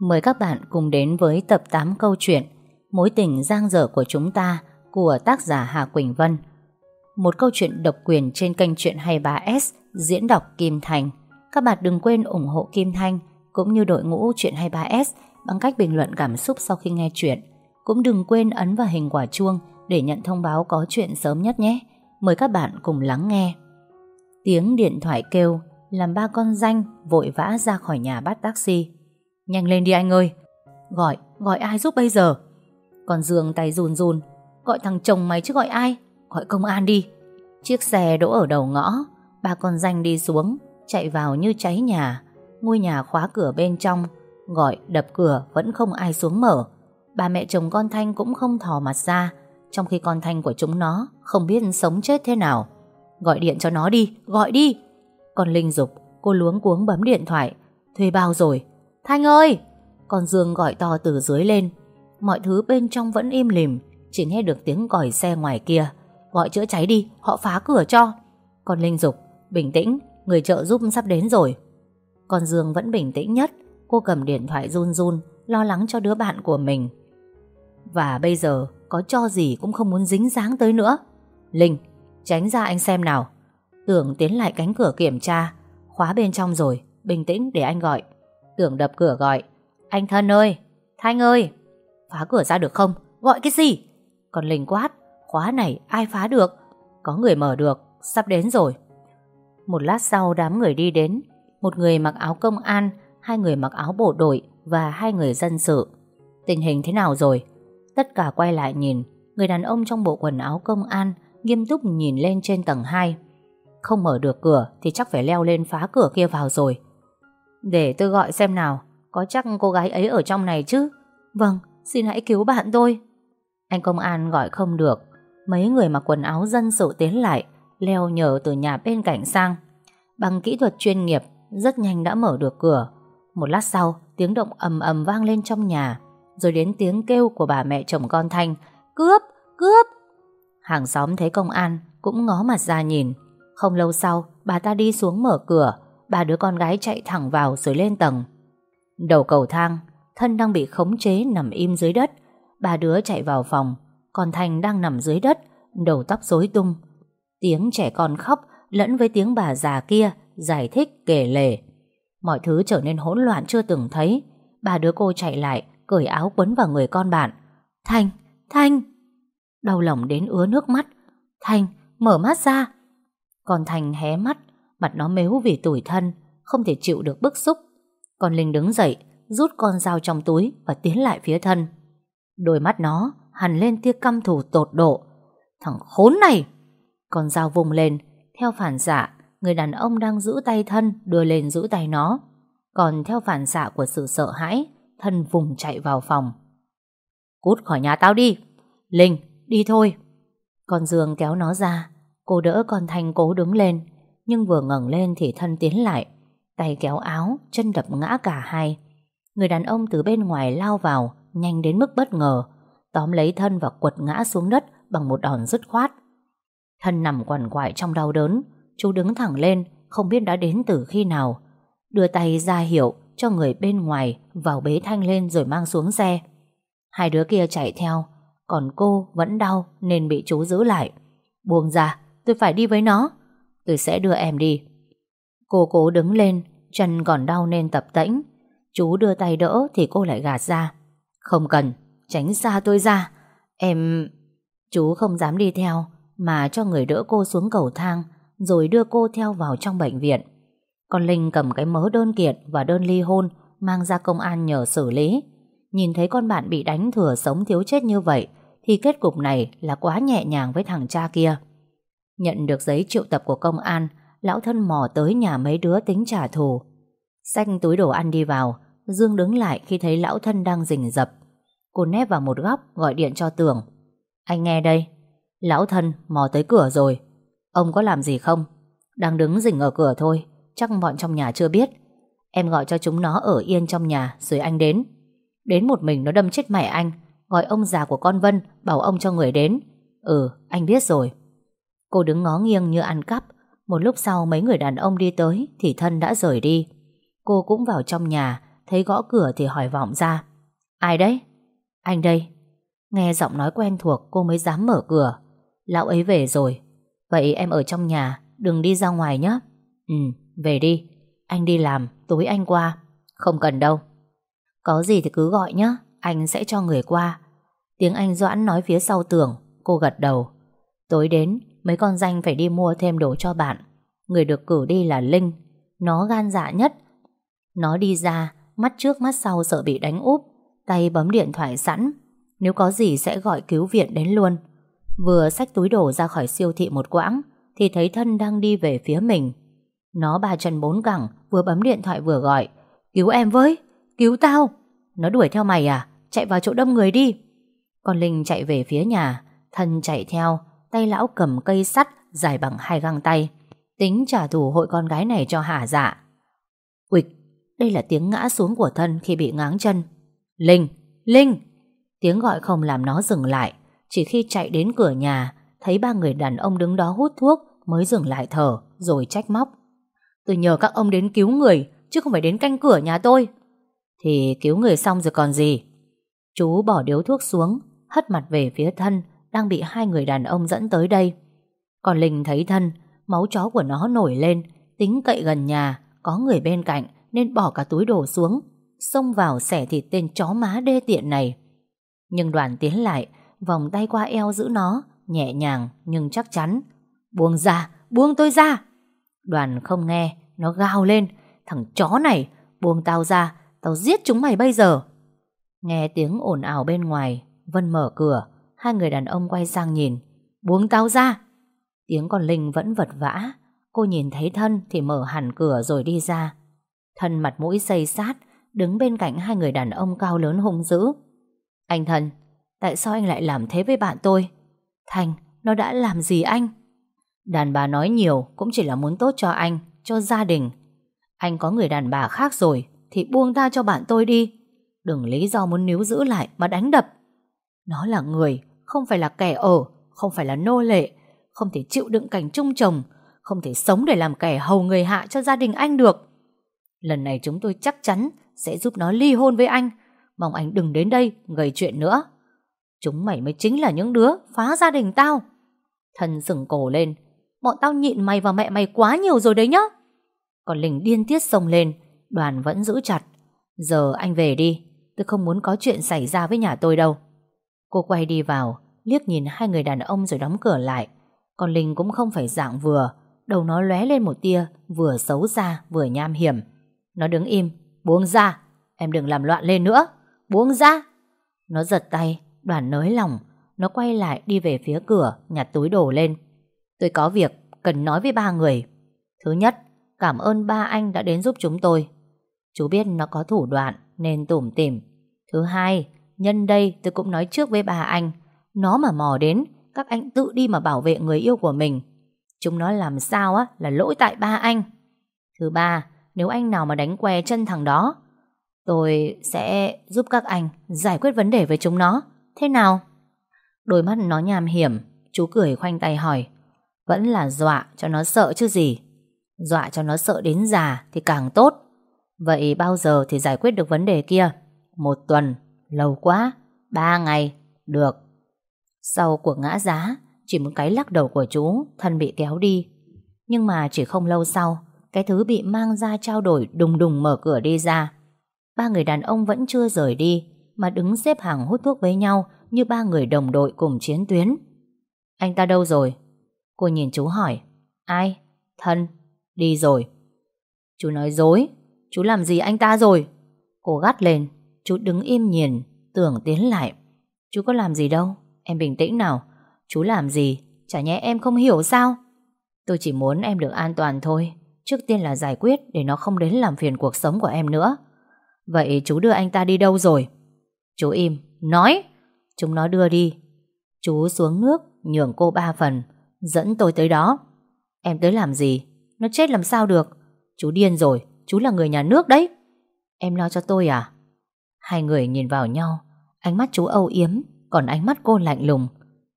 Mời các bạn cùng đến với tập 8 câu chuyện Mối tình giang dở của chúng ta của tác giả Hà Quỳnh Vân. Một câu chuyện độc quyền trên kênh truyện 23S diễn đọc Kim Thành. Các bạn đừng quên ủng hộ Kim Thanh cũng như đội ngũ truyện 23S bằng cách bình luận cảm xúc sau khi nghe chuyện. Cũng đừng quên ấn vào hình quả chuông để nhận thông báo có chuyện sớm nhất nhé. Mời các bạn cùng lắng nghe. Tiếng điện thoại kêu, làm ba con danh vội vã ra khỏi nhà bắt taxi. Nhanh lên đi anh ơi. Gọi, gọi ai giúp bây giờ? Còn Dương tay run run. Gọi thằng chồng mày chứ gọi ai? Gọi công an đi. Chiếc xe đỗ ở đầu ngõ. Ba con danh đi xuống, chạy vào như cháy nhà. Ngôi nhà khóa cửa bên trong. Gọi, đập cửa vẫn không ai xuống mở. Bà mẹ chồng con Thanh cũng không thò mặt ra. Trong khi con Thanh của chúng nó không biết sống chết thế nào. Gọi điện cho nó đi, gọi đi. Con Linh dục, cô luống cuống bấm điện thoại. Thuê bao rồi? Thanh ơi! Con Dương gọi to từ dưới lên. Mọi thứ bên trong vẫn im lìm, chỉ nghe được tiếng còi xe ngoài kia. Gọi chữa cháy đi, họ phá cửa cho. Con Linh dục, bình tĩnh, người trợ giúp sắp đến rồi. Con Dương vẫn bình tĩnh nhất, cô cầm điện thoại run run, lo lắng cho đứa bạn của mình. Và bây giờ, có cho gì cũng không muốn dính dáng tới nữa. Linh, tránh ra anh xem nào. Tưởng tiến lại cánh cửa kiểm tra, khóa bên trong rồi, bình tĩnh để anh gọi. Tưởng đập cửa gọi. Anh thân ơi, Thanh ơi Phá cửa ra được không, gọi cái gì? Còn Linh quát, khóa này ai phá được? Có người mở được, sắp đến rồi. Một lát sau đám người đi đến Một người mặc áo công an Hai người mặc áo bộ đội Và hai người dân sự. Tình hình thế nào rồi? Tất cả quay lại nhìn Người đàn ông trong bộ quần áo công an Nghiêm túc nhìn lên trên tầng 2 Không mở được cửa Thì chắc phải leo lên phá cửa kia vào rồi để tôi gọi xem nào Có chắc cô gái ấy ở trong này chứ? Vâng, xin hãy cứu bạn tôi. Anh công an gọi không được. Mấy người mặc quần áo dân sự tiến lại Leo nhờ từ nhà bên cạnh sang. Bằng kỹ thuật chuyên nghiệp Rất nhanh đã mở được cửa. Một lát sau tiếng động ầm ầm vang lên trong nhà Rồi đến tiếng kêu của bà mẹ chồng con Thanh. Cướp, cướp! Hàng xóm thấy công an Cũng ngó mặt ra nhìn. Không lâu sau bà ta đi xuống mở cửa ba đứa con gái chạy thẳng vào rồi lên tầng. Đầu cầu thang, thân đang bị khống chế nằm im dưới đất. Ba đứa chạy vào phòng, còn Thành đang nằm dưới đất, đầu tóc rối tung. Tiếng trẻ con khóc lẫn với tiếng bà già kia giải thích kể lể. Mọi thứ trở nên hỗn loạn chưa từng thấy. Ba đứa cô chạy lại, cởi áo quấn vào người con bạn. thành Thanh! Đau lòng đến ứa nước mắt. thành mở mắt ra. Còn Thành hé mắt, Mặt nó mếu vì tủi thân, Không thể chịu được bức xúc. Con Linh đứng dậy, Rút con dao trong túi Và tiến lại phía thân. Đôi mắt nó hằn lên tia căm thù tột độ. Thằng khốn này! Con dao vùng lên. Theo phản xạ, Người đàn ông đang giữ tay thân Đưa lên giữ tay nó. Còn theo phản xạ của sự sợ hãi, Thân vùng chạy vào phòng. Cút khỏi nhà tao đi. Linh, đi thôi. Con Dương kéo nó ra. Cô đỡ con Thanh cố đứng lên nhưng vừa ngẩng lên thì thân tiến lại, tay kéo áo, chân đập ngã cả hai. Người đàn ông từ bên ngoài lao vào, nhanh đến mức bất ngờ, tóm lấy thân và quật ngã xuống đất bằng một đòn dứt khoát. Thân nằm quằn quại trong đau đớn, chú đứng thẳng lên, không biết đã đến từ khi nào. Đưa tay ra hiệu cho người bên ngoài vào bế thanh lên rồi mang xuống xe. Hai đứa kia chạy theo, còn cô vẫn đau nên bị chú giữ lại. Buông ra, tôi phải đi với nó. Tôi sẽ đưa em đi. Cô cố đứng lên Chân còn đau nên tập tễnh Chú đưa tay đỡ thì cô lại gạt ra. Không cần, tránh xa tôi ra. Em... Chú không dám đi theo Mà cho người đỡ cô xuống cầu thang Rồi đưa cô theo vào trong bệnh viện. Con Linh cầm cái mớ đơn kiện Và đơn ly hôn Mang ra công an nhờ xử lý. Nhìn thấy con bạn bị đánh thừa sống thiếu chết như vậy Thì kết cục này là quá nhẹ nhàng với thằng cha kia. Nhận được giấy triệu tập của công an, lão thân mò tới nhà mấy đứa tính trả thù. Xách túi đồ ăn đi vào, Dương đứng lại khi thấy lão thân đang rình rập. Cô nép vào một góc gọi điện cho Tưởng. Anh nghe đây, lão thân mò tới cửa rồi. Ông có làm gì không? Đang đứng rình ở cửa thôi, chắc bọn trong nhà chưa biết. Em gọi cho chúng nó ở yên trong nhà rồi anh đến. Đến một mình nó đâm chết mẹ anh, gọi ông già của con Vân bảo ông cho người đến. Ừ, anh biết rồi. Cô đứng ngó nghiêng như ăn cắp. Một lúc sau mấy người đàn ông đi tới Thì thân đã rời đi. Cô cũng vào trong nhà, Thấy gõ cửa thì hỏi vọng ra. Ai đấy? Anh đây. Nghe giọng nói quen thuộc, cô mới dám mở cửa. Lão ấy về rồi. Vậy em ở trong nhà, Đừng đi ra ngoài nhé. Ừ về đi. Anh đi làm, tối anh qua. Không cần đâu. Có gì thì cứ gọi nhé, Anh sẽ cho người qua. Tiếng anh Doãn nói phía sau tường, Cô gật đầu. Tối đến mấy con danh phải đi mua thêm đồ cho bạn. Người được cử đi là Linh. Nó gan dạ nhất. Nó đi ra Mắt trước mắt sau sợ bị đánh úp Tay bấm điện thoại sẵn. Nếu có gì sẽ gọi cứu viện đến luôn. Vừa xách túi đồ ra khỏi siêu thị một quãng Thì thấy thân đang đi về phía mình. Nó ba chân bốn cẳng Vừa bấm điện thoại vừa gọi. Cứu em với, cứu tao. Nó đuổi theo mày à, chạy vào chỗ đông người đi. Con Linh chạy về phía nhà Thân chạy theo. Tay lão cầm cây sắt dài bằng hai găng tay Tính trả thù hội con gái này cho hả dạ. Uịch Đây là tiếng ngã xuống của thân khi bị ngáng chân. Linh, Linh! Tiếng gọi không làm nó dừng lại Chỉ khi chạy đến cửa nhà Thấy ba người đàn ông đứng đó hút thuốc Mới dừng lại thở Rồi trách móc. Tôi nhờ các ông đến cứu người Chứ không phải đến canh cửa nhà tôi. Thì cứu người xong rồi còn gì? Chú bỏ điếu thuốc xuống Hất mặt về phía thân đang bị hai người đàn ông dẫn tới đây. Còn Linh thấy thân Máu chó của nó nổi lên Tính cậy gần nhà Có người bên cạnh Nên bỏ cả túi đồ xuống Xông vào xẻ thịt tên chó má đê tiện này. Nhưng đoàn tiến lại Vòng tay qua eo giữ nó Nhẹ nhàng nhưng chắc chắn. Buông ra, buông tôi ra! Đoàn không nghe, nó gào lên. Thằng chó này, buông tao ra Tao giết chúng mày bây giờ! Nghe tiếng ồn ào bên ngoài Vân mở cửa. Hai người đàn ông quay sang nhìn. Buông tao ra. Tiếng con Linh vẫn vật vã. Cô nhìn thấy thân thì mở hẳn cửa rồi đi ra. Thân mặt mũi xây sát, Đứng bên cạnh hai người đàn ông cao lớn hung dữ. Anh thân Tại sao anh lại làm thế với bạn tôi? Thành, Nó đã làm gì anh? Đàn bà nói nhiều Cũng chỉ là muốn tốt cho anh, Cho gia đình. Anh có người đàn bà khác rồi Thì buông ta cho bạn tôi đi. Đừng lý do muốn níu giữ lại mà đánh đập. Nó là người không phải là kẻ ở, Không phải là nô lệ, Không thể chịu đựng cảnh chung chồng, Không thể sống để làm kẻ hầu người hạ cho gia đình anh được. Lần này chúng tôi chắc chắn Sẽ giúp nó ly hôn với anh. Mong anh đừng đến đây gây chuyện nữa. Chúng mày mới chính là những đứa Phá gia đình tao. Thần sừng cổ lên. Bọn tao nhịn mày và mẹ mày quá nhiều rồi đấy nhá. Còn Linh điên tiết xông lên, Đoàn vẫn giữ chặt. Giờ anh về đi, Tôi không muốn có chuyện xảy ra với nhà tôi đâu. Cô quay đi vào, Liếc nhìn hai người đàn ông rồi đóng cửa lại. Còn Linh cũng không phải dạng vừa, Đầu nó lóe lên một tia, Vừa xấu xa, vừa nham hiểm. Nó đứng im, Buông ra, Em đừng làm loạn lên nữa, Buông ra. Nó giật tay, Đoàn nới lòng Nó quay lại đi về phía cửa, Nhặt túi đồ lên. Tôi có việc, cần nói với ba người. Thứ nhất, Cảm ơn ba anh đã đến giúp chúng tôi. Chú biết nó có thủ đoạn Nên tủm tỉm. Thứ hai Nhân đây tôi cũng nói trước với bà anh, Nó mà mò đến, Các anh tự đi mà bảo vệ người yêu của mình. Chúng nó làm sao á là lỗi tại ba anh. Thứ ba, Nếu anh nào mà đánh que chân thằng đó, Tôi sẽ giúp các anh Giải quyết vấn đề với chúng nó. Thế nào? Đôi mắt nó nham hiểm, Chú cười khoanh tay hỏi, Vẫn là dọa cho nó sợ chứ gì? Dọa cho nó sợ đến già Thì càng tốt. Vậy bao giờ thì giải quyết được vấn đề kia? Một tuần. Lâu quá, Ba ngày, Được. Sau cuộc ngã giá, Chỉ một cái lắc đầu của chú, Thân bị kéo đi. Nhưng mà chỉ không lâu sau, Cái thứ bị mang ra trao đổi đùng đùng mở cửa đi ra. Ba người đàn ông vẫn chưa rời đi, Mà đứng xếp hàng hút thuốc với nhau Như ba người đồng đội cùng chiến tuyến. Anh ta đâu rồi? Cô nhìn chú hỏi. Ai? Thân. Đi rồi. Chú nói dối. Chú làm gì anh ta rồi? Cô gắt lên. Chú đứng im nhìn, Tưởng tiến lại. Chú có làm gì đâu, Em bình tĩnh nào. Chú làm gì, Chả nhẽ em không hiểu sao? Tôi chỉ muốn em được an toàn thôi, Trước tiên là giải quyết Để nó không đến làm phiền cuộc sống của em nữa. Vậy chú đưa anh ta đi đâu rồi? Chú im, Nói. Chúng nó đưa đi. Chú xuống nước, Nhường cô ba phần, Dẫn tôi tới đó. Em tới làm gì? Nó chết làm sao được? Chú điên rồi, Chú là người nhà nước đấy. Em lo cho tôi à? Hai người nhìn vào nhau, Ánh mắt chú âu yếm, Còn ánh mắt cô lạnh lùng.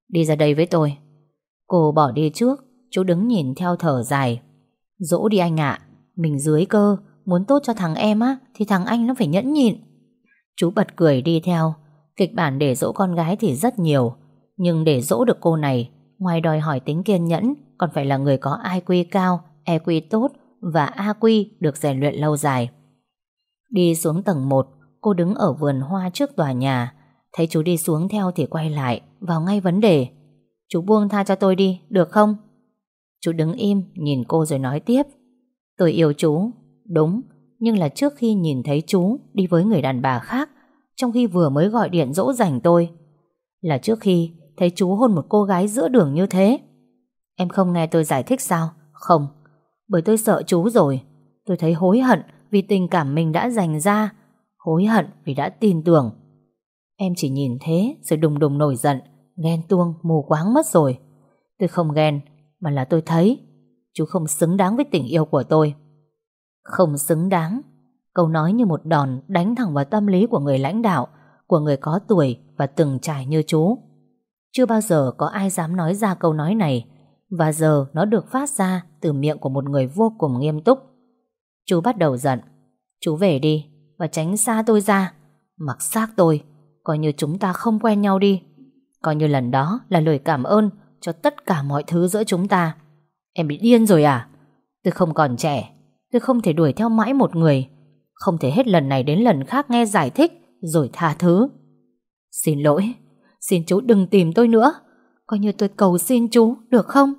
Đi ra đây với tôi. Cô bỏ đi trước, Chú đứng nhìn theo thở dài. Dỗ đi anh ạ, Mình dưới cơ, Muốn tốt cho thằng em á, Thì thằng anh nó phải nhẫn nhịn. Chú bật cười đi theo, Kịch bản để dỗ con gái thì rất nhiều. Nhưng để dỗ được cô này, Ngoài đòi hỏi tính kiên nhẫn, Còn phải là người có IQ cao EQ tốt Và AQ được rèn luyện lâu dài. Đi xuống tầng 1 Cô đứng ở vườn hoa trước tòa nhà. Thấy chú đi xuống theo thì quay lại Vào ngay vấn đề. Chú buông tha cho tôi đi, được không? Chú đứng im, nhìn cô rồi nói tiếp. Tôi yêu chú Đúng, nhưng là trước khi nhìn thấy chú Đi với người đàn bà khác Trong khi vừa mới gọi điện dỗ dành tôi. Là trước khi thấy chú hôn một cô gái giữa đường như thế. Em không nghe tôi giải thích sao? Không, bởi tôi sợ chú rồi. Tôi thấy hối hận vì tình cảm mình đã dành ra Hối hận vì đã tin tưởng. Em chỉ nhìn thế rồi đùng đùng nổi giận, Ghen tuông, mù quáng mất rồi. Tôi không ghen, Mà là tôi thấy Chú không xứng đáng với tình yêu của tôi. Không xứng đáng? Câu nói như một đòn đánh thẳng vào tâm lý của người lãnh đạo, Của người có tuổi Và từng trải như chú. Chưa bao giờ có ai dám nói ra câu nói này, Và giờ nó được phát ra Từ miệng của một người vô cùng nghiêm túc. Chú bắt đầu giận. Chú về đi và tránh xa tôi ra. Mặc xác tôi, Coi như chúng ta không quen nhau đi. Coi như lần đó là lời cảm ơn Cho tất cả mọi thứ giữa chúng ta. Em bị điên rồi à? Tôi không còn trẻ, Tôi không thể đuổi theo mãi một người. Không thể hết lần này đến lần khác nghe giải thích, Rồi tha thứ. Xin lỗi, Xin chú đừng tìm tôi nữa. Coi như tôi cầu xin chú, được không?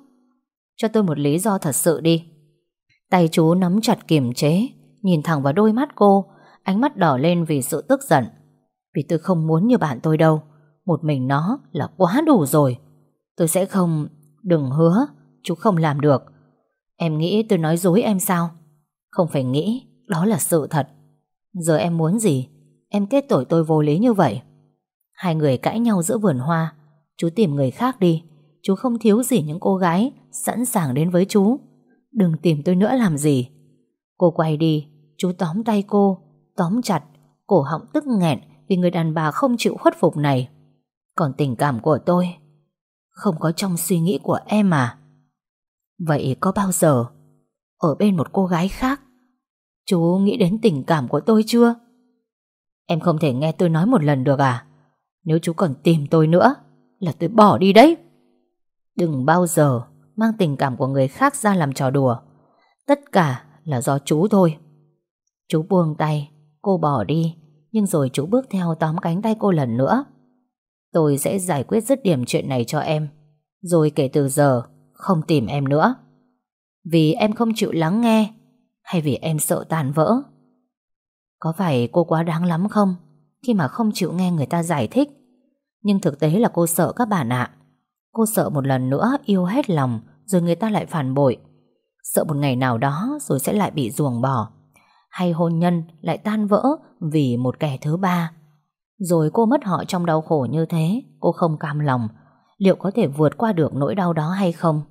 Cho tôi một lý do thật sự đi. Tay chú nắm chặt kiềm chế, Nhìn thẳng vào đôi mắt cô Ánh mắt đỏ lên vì sự tức giận. Vì tôi không muốn như bạn tôi đâu. Một mình nó là quá đủ rồi. Tôi sẽ không, Đừng hứa, Chú không làm được. Em nghĩ tôi nói dối em sao? Không phải nghĩ, Đó là sự thật. Giờ em muốn gì? Em kết tội tôi vô lý như vậy. Hai người cãi nhau giữa vườn hoa. Chú tìm người khác đi. Chú không thiếu gì những cô gái Sẵn sàng đến với chú. Đừng tìm tôi nữa làm gì. Cô quay đi. Chú tóm tay cô. Tóm chặt, Cổ họng tức nghẹn Vì người đàn bà không chịu khuất phục này. Còn tình cảm của tôi Không có trong suy nghĩ của em à? Vậy có bao giờ Ở bên một cô gái khác? Chú nghĩ đến tình cảm của tôi chưa? Em không thể nghe tôi nói một lần được à? Nếu chú còn tìm tôi nữa Là tôi bỏ đi đấy. Đừng bao giờ Mang tình cảm của người khác ra làm trò đùa. Tất cả là do chú thôi. Chú buông tay Cô bỏ đi, Nhưng rồi chú bước theo tóm cánh tay cô lần nữa. Tôi sẽ giải quyết dứt điểm chuyện này cho em, Rồi kể từ giờ Không tìm em nữa. Vì em không chịu lắng nghe, Hay vì em sợ tàn vỡ? Có phải cô quá đáng lắm không, Khi mà không chịu nghe người ta giải thích? Nhưng thực tế là cô sợ các bạn ạ. Cô sợ một lần nữa yêu hết lòng, Rồi người ta lại phản bội. Sợ một ngày nào đó rồi sẽ lại bị ruồng bỏ. Hay hôn nhân lại tan vỡ Vì một kẻ thứ ba. Rồi cô mất họ trong đau khổ như thế Cô không cam lòng. Liệu có thể vượt qua được nỗi đau đó hay không?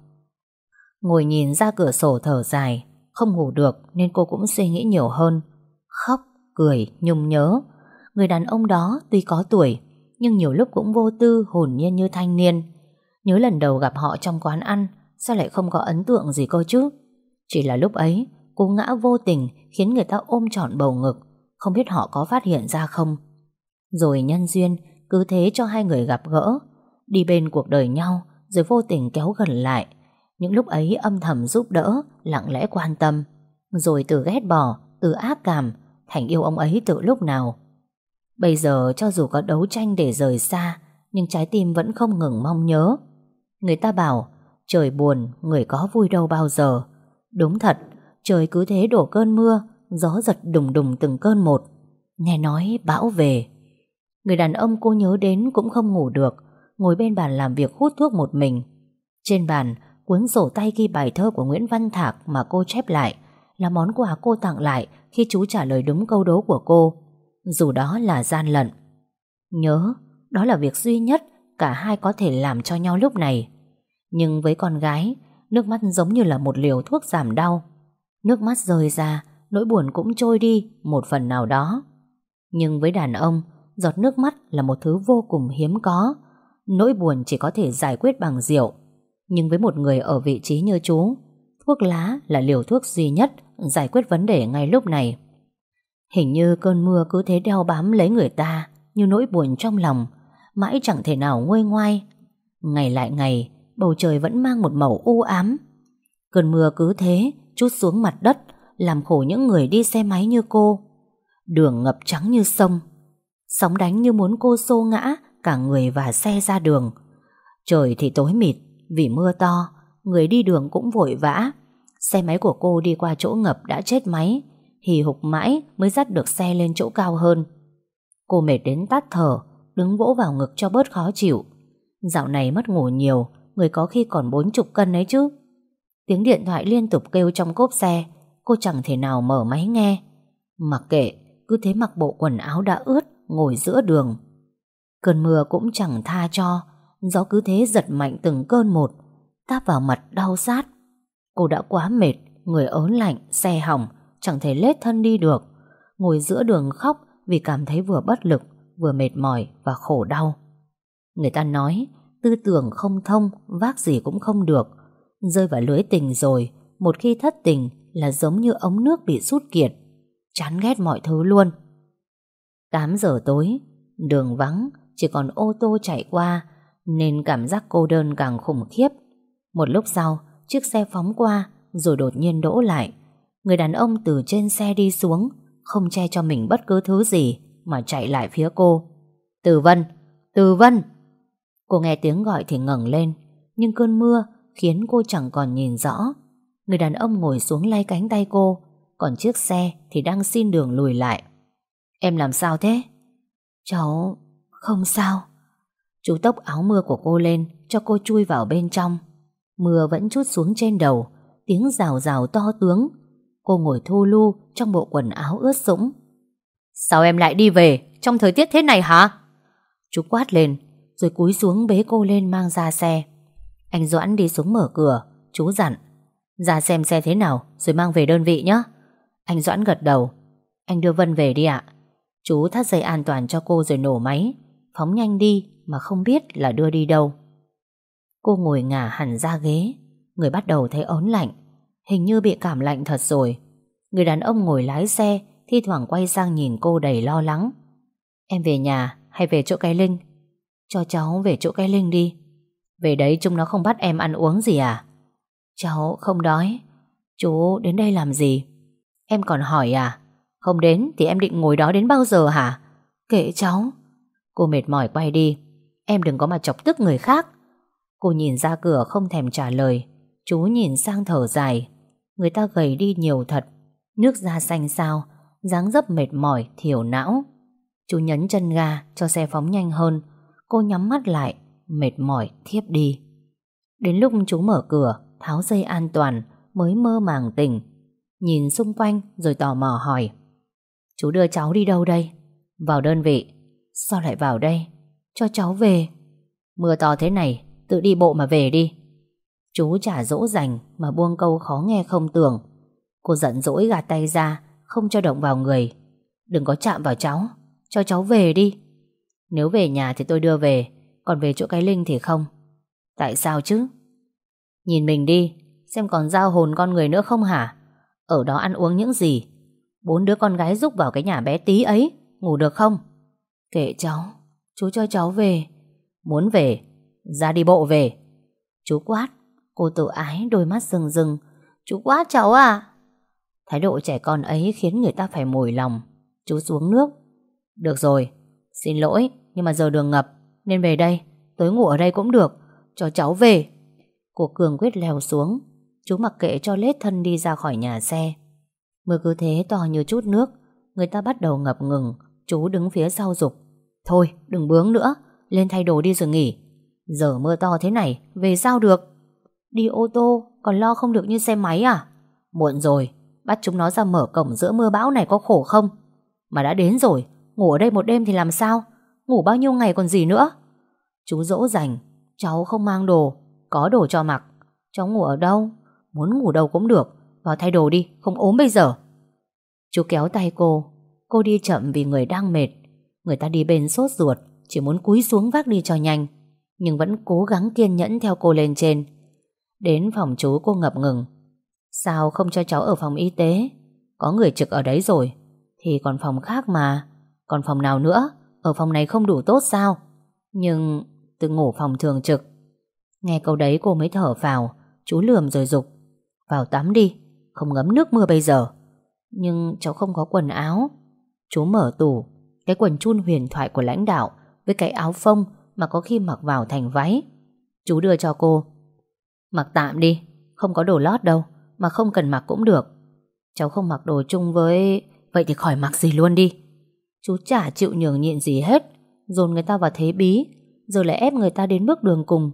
Ngồi nhìn ra cửa sổ thở dài Không ngủ được Nên cô cũng suy nghĩ nhiều hơn. Khóc, cười, nhung nhớ. Người đàn ông đó tuy có tuổi Nhưng nhiều lúc cũng vô tư hồn nhiên như thanh niên. Nhớ lần đầu gặp họ trong quán ăn Sao lại không có ấn tượng gì cơ chứ? Chỉ là lúc ấy Cú ngã vô tình khiến người ta ôm trọn bầu ngực. Không biết họ có phát hiện ra không? Rồi nhân duyên Cứ thế cho hai người gặp gỡ. Đi bên cuộc đời nhau Rồi vô tình kéo gần lại. Những lúc ấy âm thầm giúp đỡ Lặng lẽ quan tâm. Rồi từ ghét bỏ, từ ác cảm Thành yêu ông ấy từ lúc nào? Bây giờ cho dù có đấu tranh để rời xa Nhưng trái tim vẫn không ngừng mong nhớ. Người ta bảo Trời buồn, người có vui đâu bao giờ. Đúng thật Trời cứ thế đổ cơn mưa, Gió giật đùng đùng từng cơn một. Nghe nói bão về. Người đàn ông cô nhớ đến cũng không ngủ được, Ngồi bên bàn làm việc hút thuốc một mình. Trên bàn, Cuốn sổ tay ghi bài thơ của Nguyễn Văn Thạc Mà cô chép lại, Là món quà cô tặng lại Khi chú trả lời đúng câu đố của cô. Dù đó là gian lận. Nhớ, Đó là việc duy nhất Cả hai có thể làm cho nhau lúc này. Nhưng với con gái, Nước mắt giống như là một liều thuốc giảm đau. Nước mắt rơi ra Nỗi buồn cũng trôi đi Một phần nào đó Nhưng với đàn ông Giọt nước mắt là một thứ vô cùng hiếm có Nỗi buồn chỉ có thể giải quyết bằng rượu Nhưng với một người ở vị trí như chú Thuốc lá là liều thuốc duy nhất giải quyết vấn đề ngay lúc này. Hình như cơn mưa cứ thế đeo bám lấy người ta như nỗi buồn trong lòng, mãi chẳng thể nào nguôi ngoai. Ngày lại ngày, bầu trời vẫn mang một màu u ám. Cơn mưa cứ thế chút xuống mặt đất, làm khổ những người đi xe máy như cô. Đường ngập trắng như sông, sóng đánh như muốn cô xô ngã cả người và xe ra đường. Trời thì tối mịt vì mưa to, người đi đường cũng vội vã. Xe máy của cô đi qua chỗ ngập đã chết máy, hì hục mãi mới dắt được xe lên chỗ cao hơn. Cô mệt đến tắt thở, đứng vỗ vào ngực cho bớt khó chịu. Dạo này mất ngủ nhiều, người có khi còn bốn chục cân ấy chứ. Tiếng điện thoại liên tục kêu trong cốp xe, cô chẳng thể nào mở máy nghe. Mặc kệ, cứ thế mặc bộ quần áo đã ướt, ngồi giữa đường. Cơn mưa cũng chẳng tha cho, gió cứ thế giật mạnh từng cơn một, táp vào mặt đau sát. Cô đã quá mệt, người ớn lạnh, xe hỏng, chẳng thể lết thân đi được. Ngồi giữa đường khóc vì cảm thấy vừa bất lực, vừa mệt mỏi và khổ đau. Người ta nói, tư tưởng không thông, vác gì cũng không được. Rơi vào lưới tình rồi, một khi thất tình là giống như ống nước bị sút kiệt. Chán ghét mọi thứ luôn. 8 giờ tối, đường vắng, chỉ còn ô tô chạy qua, nên cảm giác cô đơn càng khủng khiếp. Một lúc sau, chiếc xe phóng qua, rồi đột nhiên đỗ lại. Người đàn ông từ trên xe đi xuống, không che cho mình bất cứ thứ gì, mà chạy lại phía cô. Từ Vân! Từ Vân! Cô nghe tiếng gọi thì ngẩng lên, nhưng cơn mưa khiến cô chẳng còn nhìn rõ. Người đàn ông ngồi xuống lay cánh tay cô, còn chiếc xe thì đang xin đường lùi lại. Em làm sao thế? Cháu không sao. Chú tốc áo mưa của cô lên cho cô chui vào bên trong. Mưa vẫn chút xuống trên đầu, tiếng rào rào to tướng. Cô ngồi thu lu trong bộ quần áo ướt sũng. Sao em lại đi về trong thời tiết thế này hả? Chú quát lên, rồi cúi xuống bế cô lên mang ra xe. Anh Doãn đi xuống mở cửa, chú dặn. Ra xem xe thế nào, rồi mang về đơn vị nhé. Anh Doãn gật đầu. Anh đưa Vân về đi ạ. Chú thắt dây an toàn cho cô rồi nổ máy. Phóng nhanh đi mà không biết là đưa đi đâu. Cô ngồi ngả hẳn ra ghế. Người bắt đầu thấy ớn lạnh. Hình như bị cảm lạnh thật rồi. Người đàn ông ngồi lái xe thi thoảng quay sang nhìn cô đầy lo lắng. Em về nhà hay về chỗ cái Linh? Cho cháu về chỗ cái Linh đi. Về đấy chúng nó không bắt em ăn uống gì à? Cháu không đói. Chú đến đây làm gì? Em còn hỏi à? Không đến thì em định ngồi đó đến bao giờ hả? Kệ cháu. Cô mệt mỏi quay đi. Em đừng có mà chọc tức người khác. Cô nhìn ra cửa không thèm trả lời. Chú nhìn sang thở dài. Người ta gầy đi nhiều thật. Nước da xanh sao, dáng dấp mệt mỏi, thiểu não. Chú nhấn chân ga cho xe phóng nhanh hơn. Cô nhắm mắt lại, mệt mỏi thiếp đi. Đến lúc chú mở cửa, tháo dây an toàn, mới mơ màng tỉnh. Nhìn xung quanh rồi tò mò hỏi. Chú đưa cháu đi đâu đây? Vào đơn vị. Sao lại vào đây? Cho cháu về. Mưa to thế này, tự đi bộ mà về đi. Chú trả dỗ dành mà buông câu khó nghe không tưởng. Cô giận dỗi gạt tay ra, không cho động vào người. Đừng có chạm vào cháu, cho cháu về đi. Nếu về nhà thì tôi đưa về, còn về chỗ cái Linh thì không. Tại sao chứ? Nhìn mình đi, xem còn giao hồn con người nữa không hả? Ở đó ăn uống những gì? Bốn đứa con gái rúc vào cái nhà bé tí ấy, ngủ được không? Kệ cháu, chú cho cháu về. Muốn về, ra đi bộ về. Chú quát, cô tự ái đôi mắt rừng rừng. Chú quát cháu à? Thái độ trẻ con ấy khiến người ta phải mồi lòng. Chú xuống nước. Được rồi, xin lỗi, nhưng mà giờ đường ngập, nên về đây. Tối ngủ ở đây cũng được, cho cháu về. Cô Cường quyết leo xuống. Chú mặc kệ cho lết thân đi ra khỏi nhà xe. Mưa cứ thế to như chút nước, người ta bắt đầu ngập ngừng. Chú đứng phía sau dục Thôi, đừng bướng nữa, lên thay đồ đi rồi nghỉ. Giờ mưa to thế này, về sao được? Đi ô tô, còn lo không được như xe máy à? Muộn rồi, Bắt chúng nó ra mở cổng giữa mưa bão này có khổ không? Mà đã đến rồi, ngủ ở đây một đêm thì làm sao? Ngủ bao nhiêu ngày còn gì nữa? Chú dỗ dành, cháu không mang đồ, có đồ cho mặc. Cháu ngủ ở đâu? Muốn ngủ đâu cũng được, vào thay đồ đi, không ốm bây giờ. Chú kéo tay cô, cô đi chậm vì người đang mệt. Người ta đi bên sốt ruột, chỉ muốn cúi xuống vác đi cho nhanh, nhưng vẫn cố gắng kiên nhẫn theo cô lên trên. Đến phòng chú cô ngập ngừng. Sao không cho cháu ở phòng y tế? Có người trực ở đấy rồi. Thì còn phòng khác mà. Còn phòng nào nữa? Ở phòng này không đủ tốt sao? Nhưng tôi ngủ phòng thường trực. Nghe câu đấy cô mới thở vào. Chú lườm rồi dục Vào tắm đi. Không ngấm nước mưa bây giờ. Nhưng cháu không có quần áo. Chú mở tủ. Cái quần chun huyền thoại của lãnh đạo với cái áo phông mà có khi mặc vào thành váy. Chú đưa cho cô. Mặc tạm đi. Không có đồ lót đâu. Mà không cần mặc cũng được. Cháu không mặc đồ chung với... Vậy thì khỏi mặc gì luôn đi. Chú chả chịu nhường nhịn gì hết. Dồn người ta vào thế bí. Rồi lại ép người ta đến bước đường cùng.